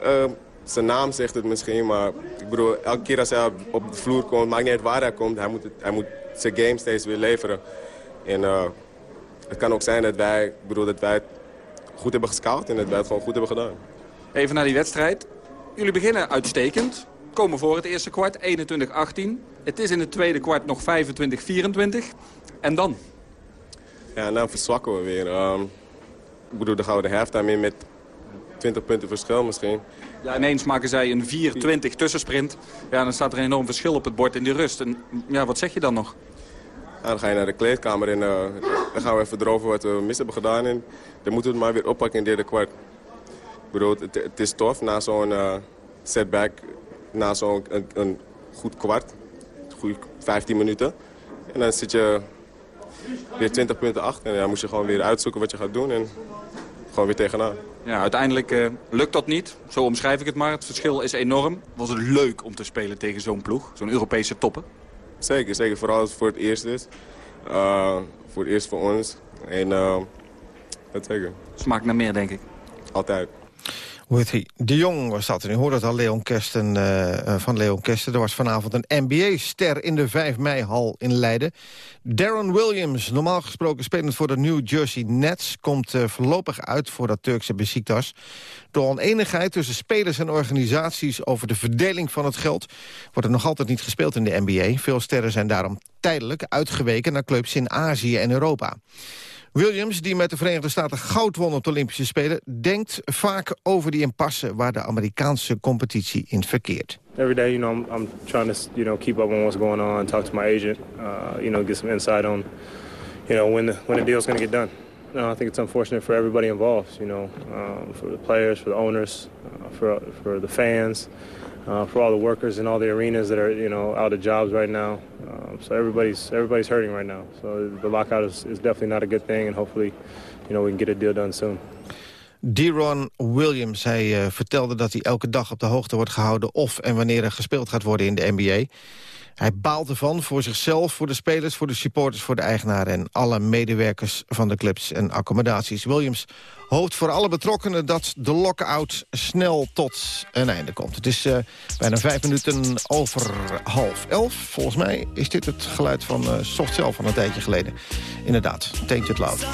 eh, zijn naam zegt het misschien, maar ik bedoel, elke keer als hij op- de vloer komt, maakt niet uit waar hij komt, hij moet, het, hij moet zijn game steeds weer leveren. En eh, het kan ook zijn dat wij, ik bedoel, dat wij het goed hebben gescout en dat wij het gewoon goed hebben gedaan. Even naar die wedstrijd. Jullie beginnen uitstekend. Komen voor het eerste kwart, 21-18. Het is in het tweede kwart nog 25-24. En dan? Ja, en dan verzwakken we weer. Ehm, ik bedoel, dan gaan we de halftime in met 20 punten verschil misschien. Ja, ineens maken zij een 4-20 tussensprint. Ja, dan staat er een enorm verschil op het bord in de rust. En ja, wat zeg je dan nog? Dan ga je naar de kleedkamer en eh, dan gaan we even erover wat we mis hebben gedaan. En dan moeten we het maar weer oppakken in het derde kwart. Ik het, is tof na zo'n eh, setback, na zo'n een, goed kwart, goed 15 minuten. En dan zit je weer 20 punten achter en dan moet je gewoon weer uitzoeken wat je gaat doen en gewoon weer tegenaan. Ja, uiteindelijk eh, lukt dat niet. Zo omschrijf ik het maar. Het verschil is enorm. Was het leuk om te spelen tegen zo'n ploeg? Zo'n Europese toppen? Zeker, zeker. Vooral als het voor het eerst is. Eh, voor het eerst voor ons. En eh, dat zeker. Smaakt naar meer, denk ik. Altijd. De Jong was dat. En u hoorde het al, Leon Kersten, eh, eh, van Leon Kersten. Er was vanavond een NBA-ster in de 5 mei-hal in Leiden. Darren Williams, normaal gesproken spelend voor de New Jersey Nets... komt eh, voorlopig uit voor dat Turkse Besiktas. Door oneenigheid tussen spelers en organisaties... over de verdeling van het geld wordt er nog altijd niet gespeeld in de NBA. Veel sterren zijn daarom tijdelijk uitgeweken naar clubs in Azië en Europa. Williams, die met de Verenigde Staten goud won op de Olympische Spelen... denkt vaak over die impasse waar de Amerikaanse competitie in verkeert. Every day, you know, I'm, I'm trying to, you know, keep up on what's going on, talk to my agent, uh, you know, get some insight on, you know, when the when the deal's going to get done. No, I think it's unfortunate for everybody involved, you know, um, for the players, for the owners, uh, for for the fans, uh, for all the workers in all the arenas that are, you know, out of jobs right now. Um, so everybody's everybody's hurting right now. So the lockout is, is definitely not a good thing, and hopefully, you know, we can get a deal done soon. Deron Williams, hij eh, vertelde dat hij elke dag op de hoogte wordt gehouden... of en wanneer er gespeeld gaat worden in de NBA. Hij baalt ervan voor zichzelf, voor de spelers, voor de supporters... voor de eigenaren en alle medewerkers van de clubs en accommodaties. Williams hoopt voor alle betrokkenen dat de lockout snel tot een einde komt. Het is eh, bijna vijf minuten over half elf. Volgens mij is dit het geluid van zelf van een tijdje geleden. Inderdaad, Tainted Loud.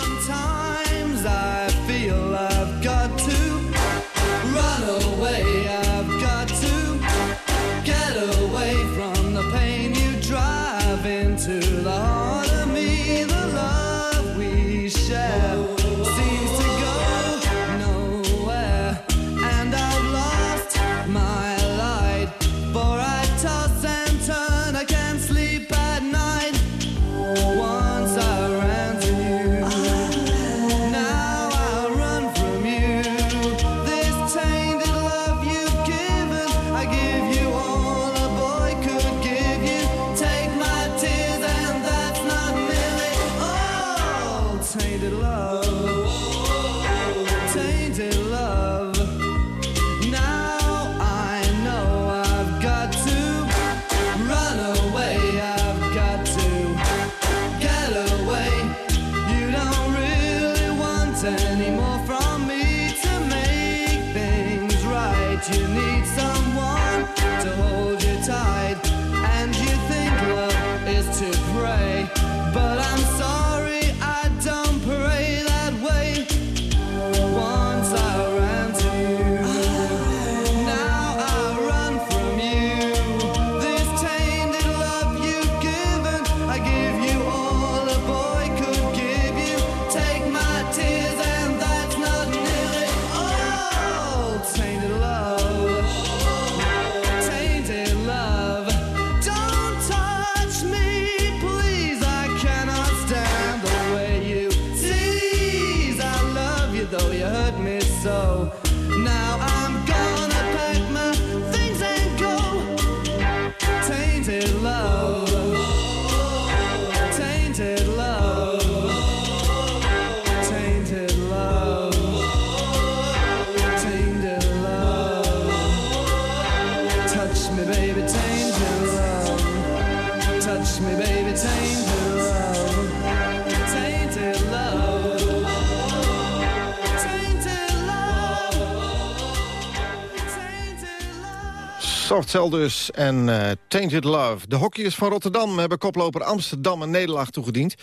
Dus en eh, Tainted Love. De hockeyers van Rotterdam hebben koploper Amsterdam een nederlaag toegediend.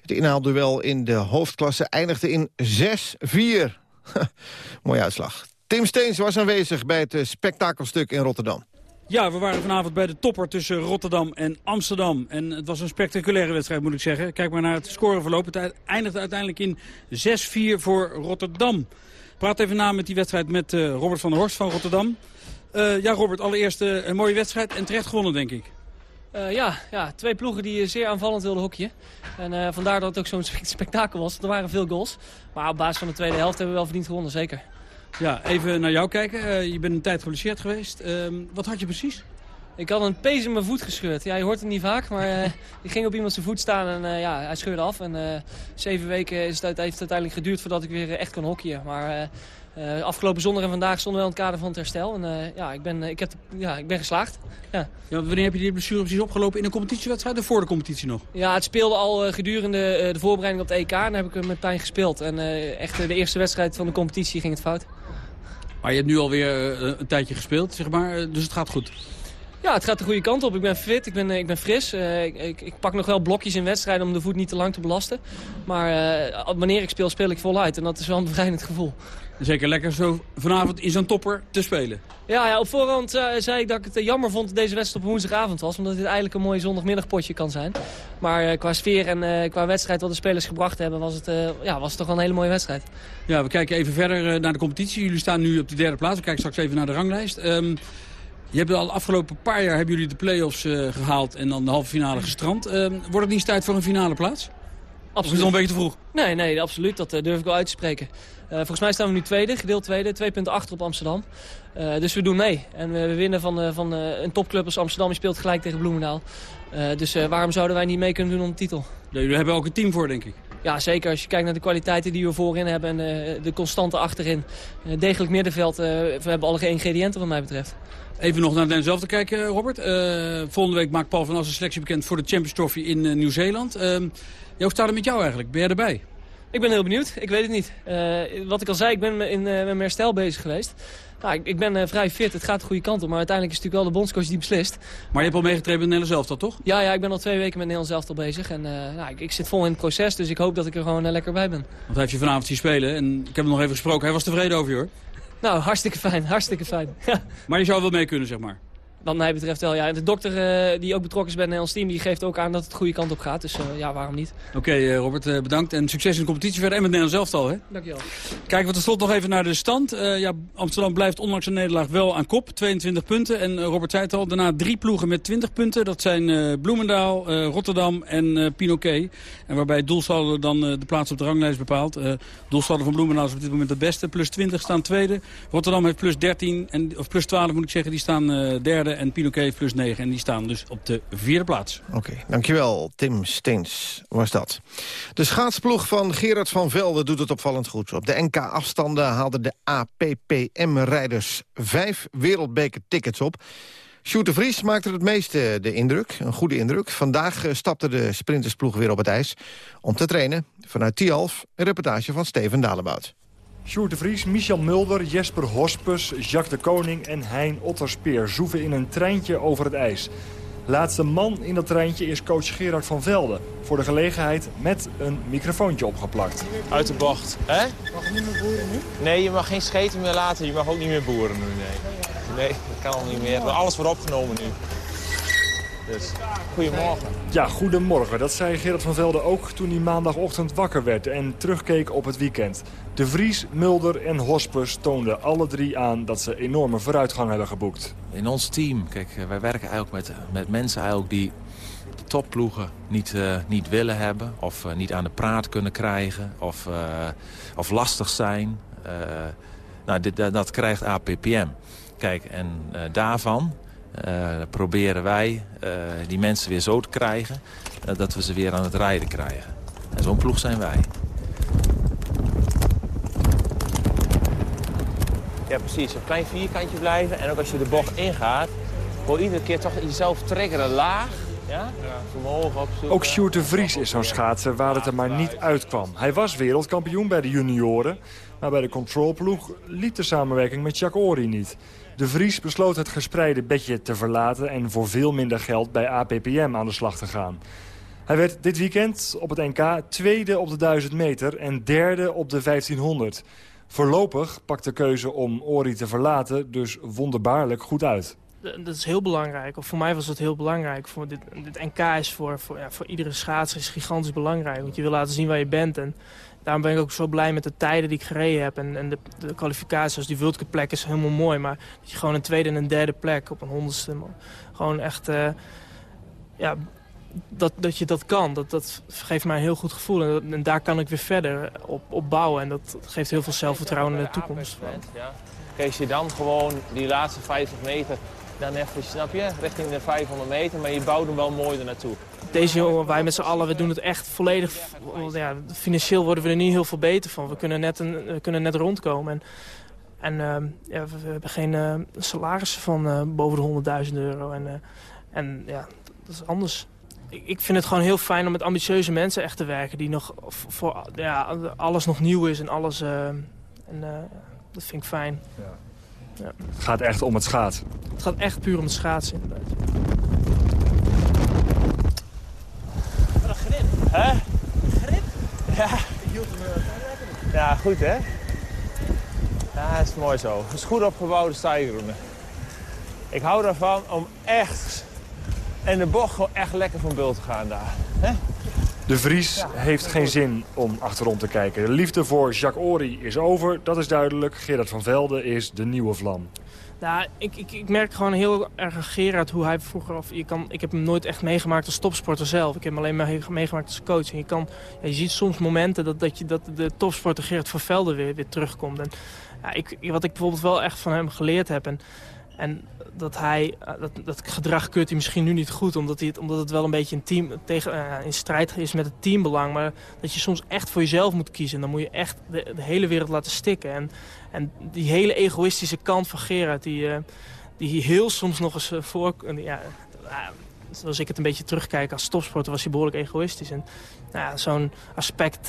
Het inhaalduel in de hoofdklasse eindigde in 6-4. Mooie uitslag. Tim Steens was aanwezig bij het eh, spektakelstuk in Rotterdam. Ja, we waren vanavond bij de topper tussen Rotterdam en Amsterdam. En het was een spectaculaire wedstrijd, moet ik zeggen. Kijk maar naar het scoreverloop. Het eindigde uiteindelijk in 6-4 voor Rotterdam. Praat even na met die wedstrijd met eh, Robert van der Horst van Rotterdam. Eh, ja, Robert, allereerst eh, een mooie wedstrijd en terecht gewonnen, denk ik. Eh, ja, ja, twee ploegen die zeer aanvallend wilden hockeyen. En vandaar dat het ook zo'n spe- spektakel was. Er waren veel goals. Maar op basis van de tweede helft hebben we wel verdiend gewonnen, zeker. Ja, even naar jou kijken. Je bent een tijd geblesseerd geweest. Ehm, wat had je precies? Ik had een pees in mijn voet gescheurd. Ja, je hoort het niet vaak, maar ik ging op iemand zijn voet staan en ja, hij scheurde af. En zeven weken is het, heeft het uiteindelijk geduurd voordat ik weer echt kon hockeyen. Maar eh, eh, afgelopen zondag en vandaag stonden we wel in het kader van het herstel. En eh, ja, ik ben, ik, heb, ja, ik ben geslaagd. Ja. Ja, wanneer heb je die blessure precies opgelopen? In een competitiewedstrijd of voor de competitie nog? Ja, het speelde al eh, gedurende eh, de voorbereiding op het EK. En dan heb ik met pijn gespeeld. En eh, echt eh, de eerste wedstrijd van de competitie ging het fout. Maar je hebt nu alweer eh, een tijdje gespeeld, zeg maar. eh, Dus het gaat goed. Ja, het gaat de goede kant op. Ik ben fit, ik ben, eh, ik ben fris. Eh, ik, ik, ik pak nog wel blokjes in wedstrijden om de voet niet te lang te belasten. Maar eh, wanneer ik speel, speel ik voluit. En dat is wel een bevrijdend gevoel. Zeker lekker zo vanavond in zo'n topper te spelen. Ja, ja op voorhand eh, zei ik dat ik het eh, jammer vond dat deze wedstrijd op woensdagavond was. Omdat dit eigenlijk een mooi zondagmiddagpotje kan zijn. Maar eh, qua sfeer en qua wedstrijd wat de spelers gebracht hebben, was het, ja, was het toch wel een hele mooie wedstrijd. Ja, we kijken even verder naar de competitie. Jullie staan nu op de derde plaats. We kijken straks even naar de ranglijst. Ehm, je hebt al de afgelopen paar jaar hebben jullie de play-offs eh, gehaald en dan de halve finale gestrand. Ehm, wordt het niet eens tijd voor een finale plaats? Of is een beetje te vroeg? Nee, nee, absoluut. Dat eh, durf ik wel uit te spreken. Eh, volgens mij staan we nu tweede, gedeeld tweede. Twee punten achter op Amsterdam. Eh, dus we doen mee. En we, we winnen van, van een topclub als Amsterdam. Die speelt gelijk tegen Bloemendaal. Dus waarom zouden wij niet mee kunnen doen om de titel? Ja, jullie hebben ook een team voor, denk ik. Ja, zeker. Als je kijkt naar de kwaliteiten die we voorin hebben en de constante achterin. Degelijk middenveld. we hebben alle ingrediënten wat mij betreft. Even nog naar Den zelf te kijken, Robert. Volgende week maakt Paul van As een selectie bekend voor de Champions Trophy in Nieuw-Zeeland. Hoe staat het met jou eigenlijk? Ben jij erbij? Ik ben heel benieuwd. Ik weet het niet. Eh, wat ik al zei, ik ben in, eh, met mijn herstel bezig geweest. Nou, ik, ik ben eh, vrij fit. Het gaat de goede kant op. Maar uiteindelijk is het natuurlijk wel de bondscoach die beslist. Maar je hebt al meegetreden met Nederland zelf, dat toch? Ja, ja, ik ben al twee weken met Nederland zelf al bezig. En nou, ik, ik zit vol in het proces. Dus ik hoop dat ik er gewoon lekker bij ben. Want hij heeft je vanavond zien spelen en ik heb hem nog even gesproken. Hij was tevreden over je, hoor. Nou, hartstikke fijn. Hartstikke fijn. Maar je zou wel mee kunnen, zeg maar. Wat mij betreft wel, ja. En de dokter eh, die ook betrokken is bij het Nederlands team... die geeft ook aan dat het de goede kant op gaat. Dus eh, ja, waarom niet? Oké, eh, Robert, bedankt. En succes in de competitie verder en met Nederland zelf al, hè? Dankjewel. Kijken we tot slot nog even naar de stand. Ja, Amsterdam blijft ondanks een nederlaag wel aan kop. 22 punten. En Robert zei het al, daarna drie ploegen met 20 punten. Dat zijn Bloemendaal, Rotterdam en Pinoquet. En waarbij Doelsaldo dan de plaats op de ranglijst bepaalt. Doelsaldo van Bloemendaal is op dit moment het beste. Plus 20 staan tweede. Rotterdam heeft plus 13, en, of plus 12 moet ik zeggen. Die staan eh, En Pinoquet plus 9. En die staan dus op de vierde plaats. Oké, dankjewel. Tim Steens was dat. De schaatsploeg van Gerard van Velde doet het opvallend goed. Op de NK-afstanden haalden de APPM-rijders vijf wereldbeker-tickets op. Sjoerd de Vries maakte het meeste de indruk, een goede indruk. Vandaag eh, stapte de sprintersploeg weer op het ijs om te trainen. Vanuit Tialf, een reportage van Steven Dalebout. Sjoerd de Vries, Michel Mulder, Jesper Hospes, Jacques de Koning en Hein Otterspeer zoeven in een treintje over het ijs. Laatste man in dat treintje is coach Gerard van Velde. Voor de gelegenheid met een microfoontje opgeplakt. Uit de bocht, hè? Mag je niet meer boeren nu? Nee, je mag geen scheten meer laten. Je mag ook niet meer boeren nu, nee. Nee, dat kan al niet meer. Alles wordt opgenomen nu. Dus, goedemorgen. Ja, goedemorgen. Dat zei Gerard van Velde ook toen hij maandagochtend wakker werd en terugkeek op het weekend. De Vries, Mulder en Hospes toonden alle drie aan dat ze enorme vooruitgang hebben geboekt. In ons team, kijk, eh, wij werken eigenlijk met, met mensen eigenlijk die de topploegen niet, eh, niet willen hebben... of eh, niet aan de praat kunnen krijgen of, eh, of lastig zijn. Eh, nou, dit, dat, dat krijgt APPM. Kijk, en eh, daarvan proberen wij eh, die mensen weer zo te krijgen... eh, dat we ze weer aan het rijden krijgen. En zo'n ploeg zijn wij. Ja, precies. Een klein vierkantje blijven. En ook als je de bocht ingaat, gewoon iedere keer toch jezelf triggeren laag. Ja? Vermogen op zoek. Ook Sjoerd de Vries is zo'n schaatser waar het er maar niet uitkwam. Hij was wereldkampioen bij de junioren, maar bij de controlploeg liep de samenwerking met Jacques Ory niet. De Vries besloot het gespreide bedje te verlaten en voor veel minder geld bij APPM aan de slag te gaan. Hij werd dit weekend op het NK tweede op de 1000 meter en derde op de 1500. Voorlopig pakt de keuze om Ori te verlaten dus wonderbaarlijk goed uit. D- Dat is heel belangrijk. Of voor mij was het heel belangrijk. Voor dit, dit NK is voor, voor, ja, voor iedere schaatser is gigantisch belangrijk. Want je wil laten zien waar je bent. En daarom ben ik ook zo blij met de tijden die ik gereden heb. En, en de, de kwalificaties, zoals die World plek is helemaal mooi. Maar dat je gewoon een tweede en een derde plek op een honderdste... Gewoon echt... eh, ja, dat, dat je dat kan, dat, dat geeft mij een heel goed gevoel. En, daar kan ik weer verder op, op bouwen. En dat geeft heel veel zelfvertrouwen in de toekomst. Ja. Kees je dan gewoon die laatste 50 meter, dan even, snap je, richting de 500 meter. Maar je bouwt hem wel mooi er naartoe. Deze jongen, wij met z'n allen, we doen het echt volledig... Ja, financieel worden we er niet heel veel beter van. We kunnen net, een, we kunnen net rondkomen. En, en ehm, ja, we, we hebben geen eh, salarissen van eh, boven de 100.000 euro. En, eh, en ja, dat is anders. Ik, ik vind het gewoon heel fijn om met ambitieuze mensen echt te werken... die nog voor ja, alles nog nieuw is en alles... en, dat vind ik fijn. Ja. Het gaat echt om het schaatsen. Het gaat echt puur om het schaatsen, inderdaad. Wat grip. Hè? Grip? Ja. Ja, goed hè? Ja, dat is mooi zo. Het is goed opgebouwde stijgroene. Ik hou ervan om echt in de bocht gewoon echt lekker van bult te gaan daar. Hè? De Vries heeft geen zin om achterom te kijken. De liefde voor Jacques Ory is over, dat is duidelijk. Gerard van Velde is de nieuwe vlam. Nou, ik, ik, ik merk gewoon heel erg aan Gerard hoe hij vroeger... Of je kan, ik heb hem nooit echt meegemaakt als topsporter zelf. Ik heb hem alleen maar meegemaakt als coach. En je, kan, je ziet soms momenten dat, dat, je, dat de topsporter Gerard van Velde weer, weer terugkomt. En, ja, ik, wat ik bijvoorbeeld wel echt van hem geleerd heb... En, en dat hij, eh, dat, dat gedrag keurt hij misschien nu niet goed, omdat, hij het, omdat het wel een beetje in, team, tegen, eh, in strijd is met het teambelang. Maar dat je soms echt voor jezelf moet kiezen. En dan moet je echt de, hele wereld laten stikken. En, en die hele egoïstische kant van Gerard, die, eh, die heel soms nog eens eh, voor... Ja, zoals ik het een beetje terugkijk als topsporter, was hij behoorlijk egoïstisch. En nou zo'n aspect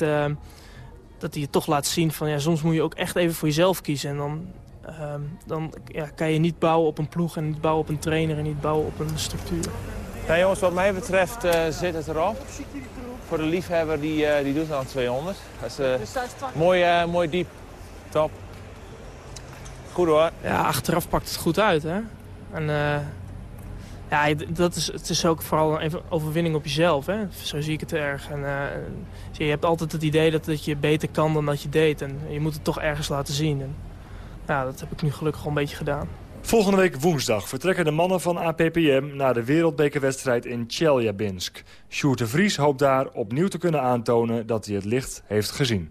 dat hij je toch laat zien van... Ja, soms moet je ook echt even voor jezelf kiezen. En dan, ehm, dan ja, kan je niet bouwen op een ploeg en niet bouwen op een trainer en niet bouwen op een structuur. Nou jongens, wat mij betreft eh, zit het erop. Voor de liefhebber die, eh, die doet dan 200. Dat is eh, mooi, eh, mooi diep. Top. Goed hoor. Ja, achteraf pakt het goed uit, hè. En eh, ja, dat is, het is ook vooral een even overwinning op jezelf, hè. Zo zie ik het erg. En, eh, zie je, je hebt altijd het idee dat, dat je beter kan dan dat je deed. En je moet het toch ergens laten zien. En, ja, dat heb ik nu gelukkig al een beetje gedaan. Volgende week woensdag vertrekken de mannen van APPM naar de wereldbekerwedstrijd in Chelyabinsk. Sjoerd de Vries hoopt daar opnieuw te kunnen aantonen dat hij het licht heeft gezien.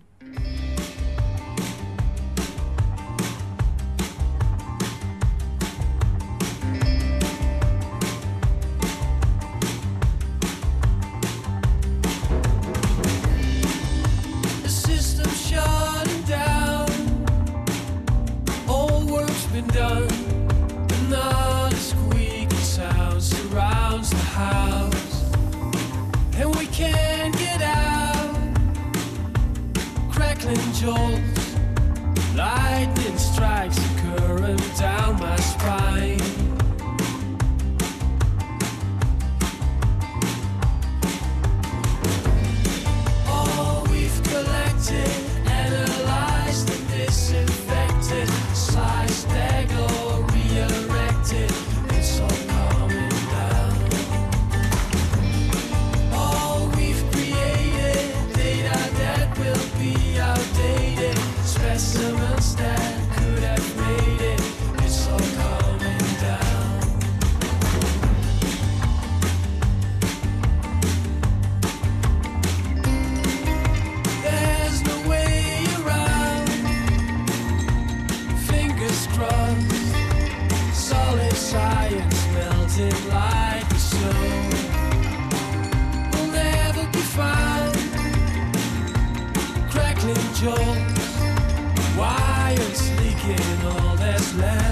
All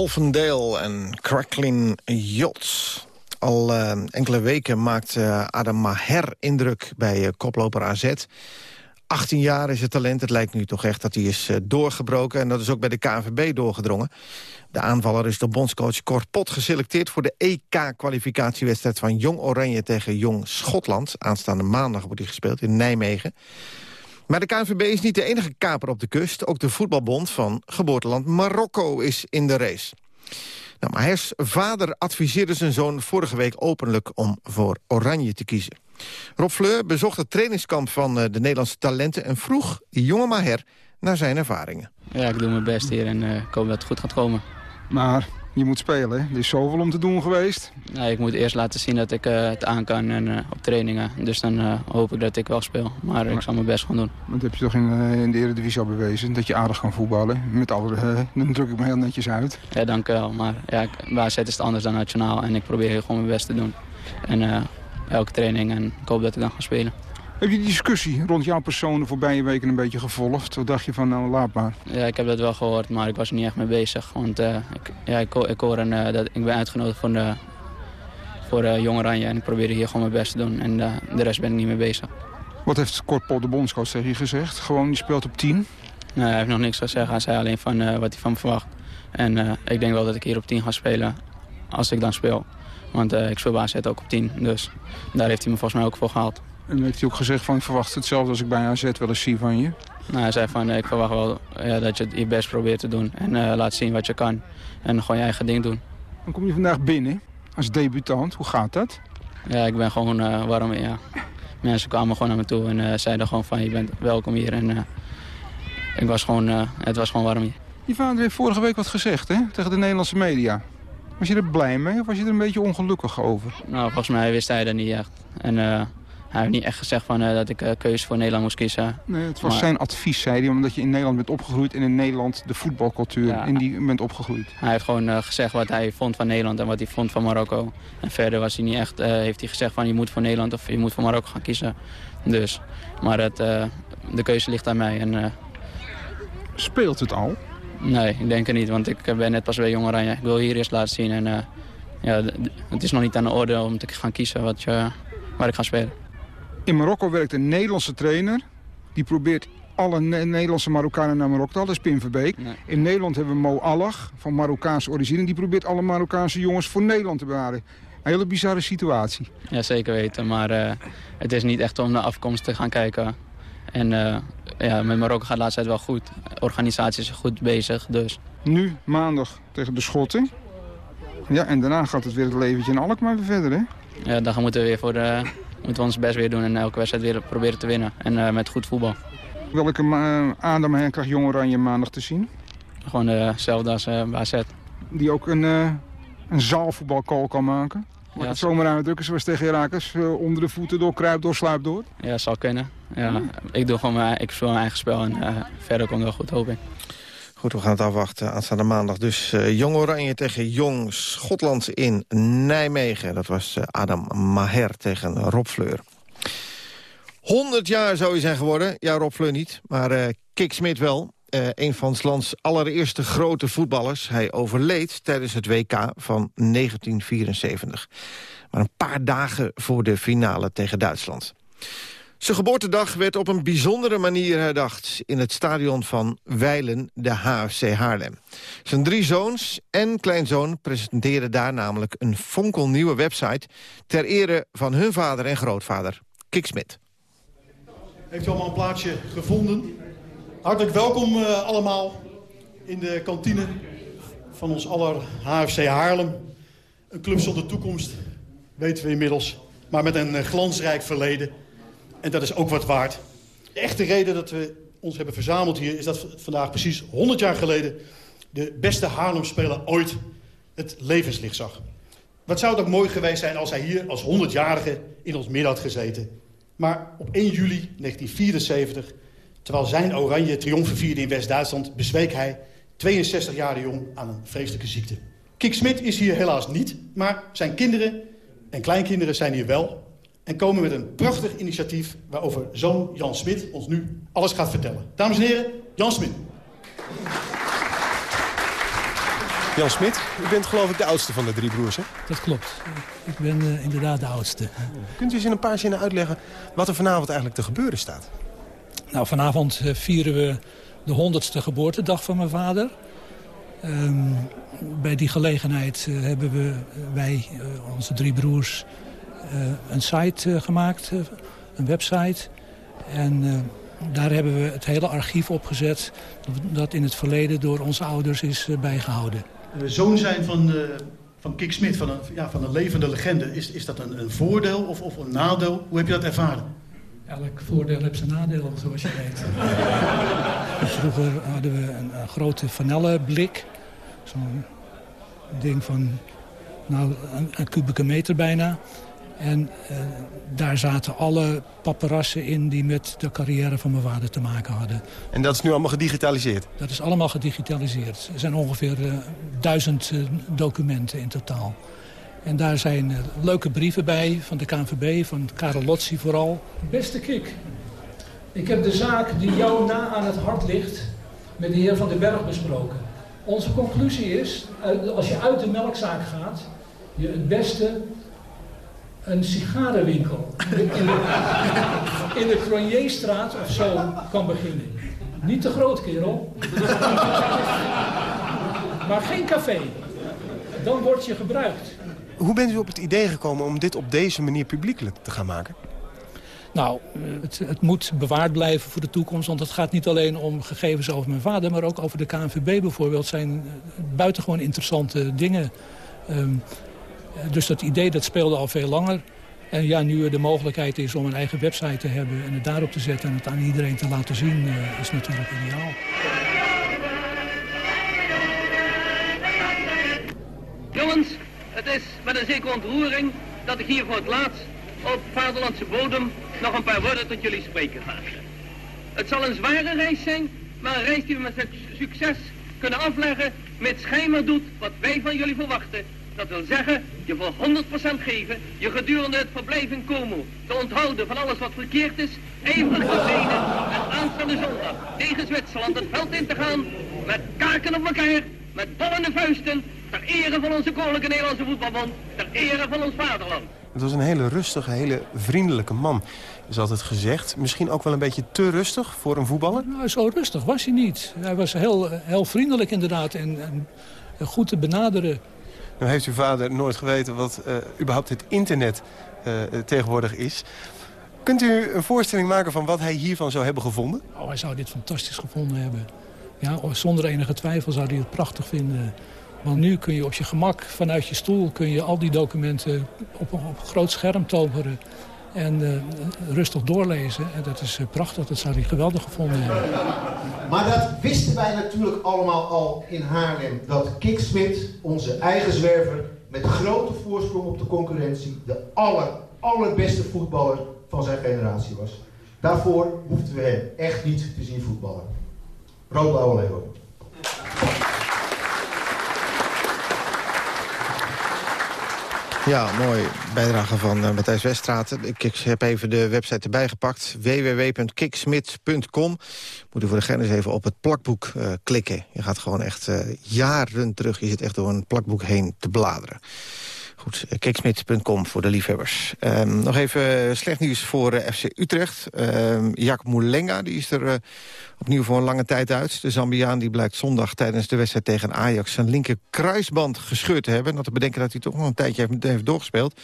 Wolfendale en Crackling Yachts. Al eh, enkele weken maakt eh, Adam Maher indruk bij eh, koploper AZ. 18 jaar is het talent. Het lijkt nu toch echt dat hij is doorgebroken. En dat is ook bij de KNVB doorgedrongen. De aanvaller is door bondscoach Cor Pot geselecteerd... voor de EK-kwalificatiewedstrijd van Jong Oranje tegen Jong Schotland. Aanstaande maandag wordt die gespeeld in Nijmegen. Maar de KNVB is niet de enige kaper op de kust. Ook de voetbalbond van geboorteland Marokko is in de race. Nou, Mahers vader adviseerde zijn zoon vorige week openlijk om voor Oranje te kiezen. Rob Fleur bezocht het trainingskamp van eh, de Nederlandse talenten... en vroeg die jonge Maher naar zijn ervaringen. Ja, ik doe mijn best hier en eh, ik hoop dat het goed gaat komen. Maar je moet spelen? Er is zoveel om te doen geweest. Nee, ik moet eerst laten zien dat ik eh, het aan kan en, eh, op trainingen. Dus dan eh, hoop ik dat ik wel speel. Maar ik zal mijn best gaan doen. Dat heb je toch in, in de Eredivisie al bewezen, dat je aardig kan voetballen. Met alle, dan druk ik me heel netjes uit. Ja, dank u wel. Maar ja, bij AZ is het anders dan nationaal. En ik probeer gewoon mijn best te doen. En elke training en ik hoop dat ik dan ga spelen. Heb je die discussie rond jouw persoon de voorbije weken een beetje gevolgd? Wat dacht je van, nou laat maar. Ja, ik heb dat wel gehoord, maar ik was er niet echt mee bezig. Want eh, ik, ja, ik, ho- ik hoor een, eh, dat ik ben uitgenodigd voor, de, voor eh, Jong Oranje. En ik probeer hier gewoon mijn best te doen. En de rest ben ik niet mee bezig. Wat heeft Kortpol de bondscoach tegen je gezegd? Gewoon, je speelt op 10. Nee, hij heeft nog niks gezegd. Hij zei alleen van, wat hij van me verwacht. En ik denk wel dat ik hier op 10 ga spelen als ik dan speel. Want ik speel AZ ook op 10. Dus daar heeft hij me volgens mij ook voor gehaald. En heeft hij ook gezegd van, ik verwacht hetzelfde als ik bij AZ wel eens zie van je. Nou, hij zei van, ik verwacht wel ja, dat je je best probeert te doen. En eh, laat zien wat je kan. En gewoon je eigen ding doen. Dan kom je vandaag binnen als debutant. Hoe gaat dat? Ja, ik ben gewoon eh, warm. Ja. Mensen kwamen gewoon naar me toe en eh, zeiden gewoon van, je bent welkom hier. En ik was gewoon, het was gewoon warm hier. Je vader heeft vorige week wat gezegd hè, tegen de Nederlandse media. Was je er blij mee of was je er een beetje ongelukkig over? Nou, volgens mij wist hij dat niet echt. En hij heeft niet echt gezegd van, eh, dat ik eh, keuze voor Nederland moest kiezen. Nee, het was Maar- zijn advies, zei hij, omdat je in Nederland bent opgegroeid... en in Nederland de voetbalcultuur, Ja. in die bent opgegroeid. Hij heeft gewoon eh, gezegd wat hij vond van Nederland en wat hij vond van Marokko. En verder was hij niet echt, heeft hij gezegd van je moet voor Nederland of je moet voor Marokko gaan kiezen. Dus, maar het, de keuze ligt aan mij. En, Speelt het al? Nee, ik denk het niet, want ik ben net pas bij Jong Oranje. Ik wil hier eerst laten zien en ja, het is nog niet aan de orde om te gaan kiezen wat je, waar ik ga spelen. In Marokko werkt een Nederlandse trainer. Die probeert alle Ne- Nederlandse Marokkanen naar Marokko te halen. Dat is Pim Verbeek. In Nederland hebben we Mo Allag van Marokkaanse origine. Die probeert alle Marokkaanse jongens voor Nederland te bewaren. Een hele bizarre situatie. Ja, zeker weten, maar eh, het is niet echt om naar afkomst te gaan kijken. En eh, ja, met Marokko gaat de laatste tijd wel goed. De organisatie is goed bezig, dus... Nu maandag tegen de Schotten. Ja, en daarna gaat het weer het leventje in Alkmaar weer verder, hè? Ja, dan moeten we weer voor de, moeten we ons best weer doen en elke wedstrijd weer proberen te winnen. En eh, met goed voetbal. Welke ma- Adam Hen krijgt Jong Oranje maandag te zien? Gewoon hetzelfde als eh, bij AZ. Die ook een, eh een kan maken. Ik Ja, het zomaar uitdrukken zoals tegen Herakles? eh, onder de voeten door, kruip door, sluip door. Ja, zal kunnen. Ja, ik doe gewoon mijn, ik speel mijn eigen spel en eh, verder komt wel goed, hoop ik. Goed, we gaan het afwachten. Aanstaande maandag dus eh, Jong Oranje tegen Jong Schotland in Nijmegen. Dat was eh, Adam Maher tegen Rob Fleur. 100 jaar zou hij zijn geworden. Ja, Rob Fleur niet, maar eh Kik Smit wel. Een van het lands allereerste grote voetballers. Hij overleed tijdens het WK van 1974. Maar een paar dagen voor de finale tegen Duitsland. Zijn geboortedag werd op een bijzondere manier herdacht... in het stadion van Weilen, de HFC Haarlem. Zijn drie zoons en kleinzoon presenteren daar namelijk... een fonkelnieuwe website ter ere van hun vader en grootvader, Kik Smit. Heeft u allemaal een plaatsje gevonden? Hartelijk welkom eh, allemaal in de kantine van ons aller HFC Haarlem. Een club zonder toekomst, weten we inmiddels. Maar met een eh, glansrijk verleden. En dat is ook wat waard. De echte reden dat we ons hebben verzameld hier... is dat vandaag precies 100 jaar geleden... de beste Haarlem-speler ooit het levenslicht zag. Wat zou het ook mooi geweest zijn als hij hier als 100-jarige in ons midden had gezeten. Maar op 1 juli 1974, terwijl zijn oranje triomfen vierde in West-Duitsland... bezweek hij, 62 jaar jong, aan een vreselijke ziekte. Kik Smit is hier helaas niet, maar zijn kinderen en kleinkinderen zijn hier wel... en komen met een prachtig initiatief waarover zoon Jan Smit ons nu alles gaat vertellen. Dames en heren, Jan Smit. Jan Smit, u bent geloof ik de oudste van de drie broers, hè? Dat klopt. Ik ben eh, inderdaad de oudste. Kunt u eens in een paar zinnen uitleggen wat er vanavond eigenlijk te gebeuren staat? Nou, vanavond eh, vieren we de honderdste geboortedag van mijn vader. Ehm, bij die gelegenheid eh, hebben we, wij, onze drie broers, een site eh, gemaakt, eh, een website. En eh, daar hebben we het hele archief opgezet dat in het verleden door onze ouders is eh, bijgehouden. Eh, zoon zijn van, eh, van Kik Smit, van een, ja, van een levende legende... is, is dat een, een voordeel of, of een nadeel? Hoe heb je dat ervaren? Elk voordeel heeft zijn nadeel, zoals je weet. Vroeger hadden we een, een grote vanellenblik. Zo'n ding van nou, een, een kubieke meter bijna. En eh, daar zaten alle paparassen in die met de carrière van mijn vader te maken hadden. En dat is nu allemaal gedigitaliseerd? Dat is allemaal gedigitaliseerd. Er zijn ongeveer eh, duizend eh, documenten in totaal. En daar zijn leuke brieven bij van de KNVB, van Karel Lotzi vooral. Beste Kik, ik heb de zaak die jou na aan het hart ligt met de heer Van den Berg besproken. Onze conclusie is, als je uit de melkzaak gaat, je het beste een sigarenwinkel in de, in de, Cronierstraat of zo kan beginnen. Niet te groot, kerel. Maar geen café. Dan word je gebruikt. Hoe bent u op het idee gekomen om dit op deze manier publiekelijk te gaan maken? Nou, het, het moet bewaard blijven voor de toekomst. Want het gaat niet alleen om gegevens over mijn vader... maar ook over de KNVB bijvoorbeeld. zijn buitengewoon interessante dingen. Ehm, eh, dus dat idee dat speelde al veel langer. En ja, nu er de mogelijkheid is om een eigen website te hebben... en het daarop te zetten en het aan iedereen te laten zien... eh, is natuurlijk ideaal. Jongens, het is met een zekere ontroering dat ik hier voor het laatst op vaderlandse bodem nog een paar woorden tot jullie spreken ga. Het zal een zware reis zijn, maar een reis die we met suc- succes kunnen afleggen, gij maar doet wat wij van jullie verwachten. Dat wil zeggen, je voor 100% geven, je gedurende het verblijf in Como te onthouden van alles wat verkeerd is, ijverig te trainen en aanstaande zondag tegen Zwitserland het veld in te gaan met kaken op elkaar, met ballende vuisten, ter ere van onze koninklijke Nederlandse voetbalbond, ter ere van ons vaderland. Het was een hele rustige, hele vriendelijke man, is altijd gezegd. Misschien ook wel een beetje te rustig voor een voetballer? Nou, zo rustig was hij niet. Hij was heel, heel vriendelijk inderdaad en, en goed te benaderen. Nou heeft uw vader nooit geweten wat eh, überhaupt het internet eh, tegenwoordig is. Kunt u een voorstelling maken van wat hij hiervan zou hebben gevonden? Oh, hij zou dit fantastisch gevonden hebben. Ja, zonder enige twijfel zou hij het prachtig vinden. Want nu kun je op je gemak vanuit je stoel kun je al die documenten op, een- op groot scherm toveren. En eh, rustig doorlezen. En dat is eh, prachtig, dat zou hij geweldig gevonden hebben. Maar dat wisten wij natuurlijk allemaal al in Haarlem. Dat Kik Smit, onze eigen zwerver, met grote voorsprong op de concurrentie... de aller, allerbeste voetballer van zijn generatie was. Daarvoor hoefden we hem echt niet te zien voetballen. Rood-blauwe. Ja, mooi bijdrage van eh, Matthijs Weststraat. Ik, ik heb even de website erbij gepakt. www.kiksmits.com Moet u voor de kennis even op het plakboek eh, klikken. Je gaat gewoon echt eh, jaren terug. Je zit echt door een plakboek heen te bladeren. Goed, eh, kiksmit.com voor de liefhebbers. Ehm, nog even slecht nieuws voor eh, FC Utrecht. Um, Jack Moulenga die is er opnieuw voor een lange tijd uit. De Zambiaan die blijkt zondag tijdens de wedstrijd tegen Ajax... zijn linker kruisband gescheurd te hebben. Dat te bedenken dat hij toch nog een tijdje heeft, doorgespeeld.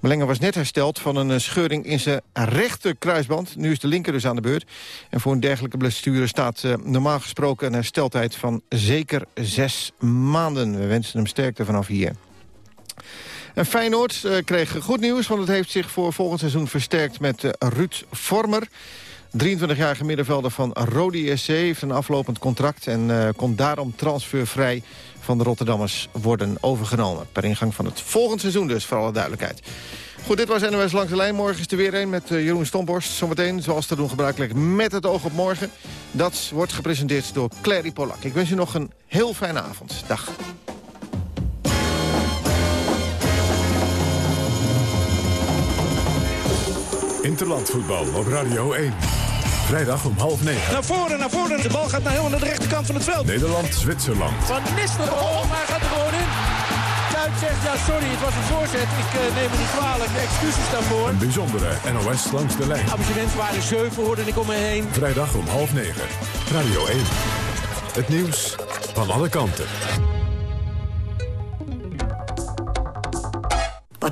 Moulenga was net hersteld van een scheuring in zijn rechter kruisband. Nu is de linker dus aan de beurt. En voor een dergelijke blessure staat normaal gesproken... een hersteltijd van zeker zes maanden. We wensen hem sterkte vanaf hier. En Feyenoord uh, kreeg goed nieuws, want het heeft zich voor volgend seizoen versterkt met uh, Ruud Vormer. 23-jarige middenvelder van Rodi SC heeft een aflopend contract... en uh, kon daarom transfervrij van de Rotterdammers worden overgenomen. Per ingang van het volgend seizoen dus, voor alle duidelijkheid. Goed, dit was NOS Langs de Lijn. Morgen is er weer een met Jeroen Stomborst. Zometeen, zoals te doen gebruikelijk, met het oog op morgen. Dat wordt gepresenteerd door Clary Polak. Ik wens u nog een heel fijne avond. Dag. Interlandvoetbal op Radio 1. Vrijdag om half negen. Naar voren, naar voren. De bal gaat naar helemaal naar de rechterkant van het veld. Nederland-Zwitserland. Van Nistelrooy, maar hij gaat er gewoon in. Kuit zegt, ja sorry, het was een voorzet. Ik uh, neem het niet kwalijk. Excuses daarvoor. Een bijzondere NOS langs de lijn. Amusementswaarde 7 hoorde ik om me heen. Vrijdag om half negen. Radio 1. Het nieuws van alle kanten.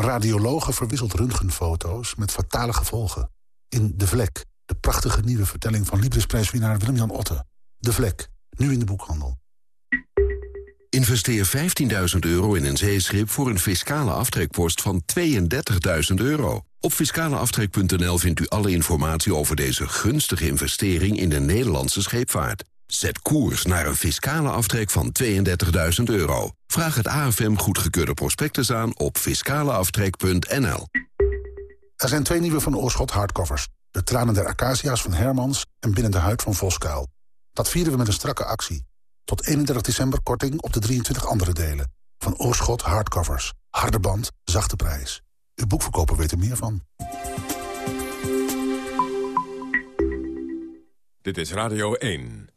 Een radiologe verwisselt röntgenfoto's met fatale gevolgen. In De Vlek, de prachtige nieuwe vertelling van Libresprijswinnaar Willem-Jan Otte. De Vlek, nu in de boekhandel. Investeer 15.000 euro in een zeeschip voor een fiscale aftrekpost van 32.000 euro. Op fiscaleaftrek.nl vindt u alle informatie over deze gunstige investering in de Nederlandse scheepvaart. Zet koers naar een fiscale aftrek van 32.000 euro. Vraag het AFM goedgekeurde prospectus aan op fiscaleaftrek.nl. Er zijn twee nieuwe Van Oorschot hardcovers. De tranen der acacia's van Hermans en Binnen de huid van Voskuil. Dat vieren we met een strakke actie. Tot 31 december korting op de 23 andere delen. Van Oorschot hardcovers. Harde band, zachte prijs. Uw boekverkoper weet er meer van. Dit is Radio 1.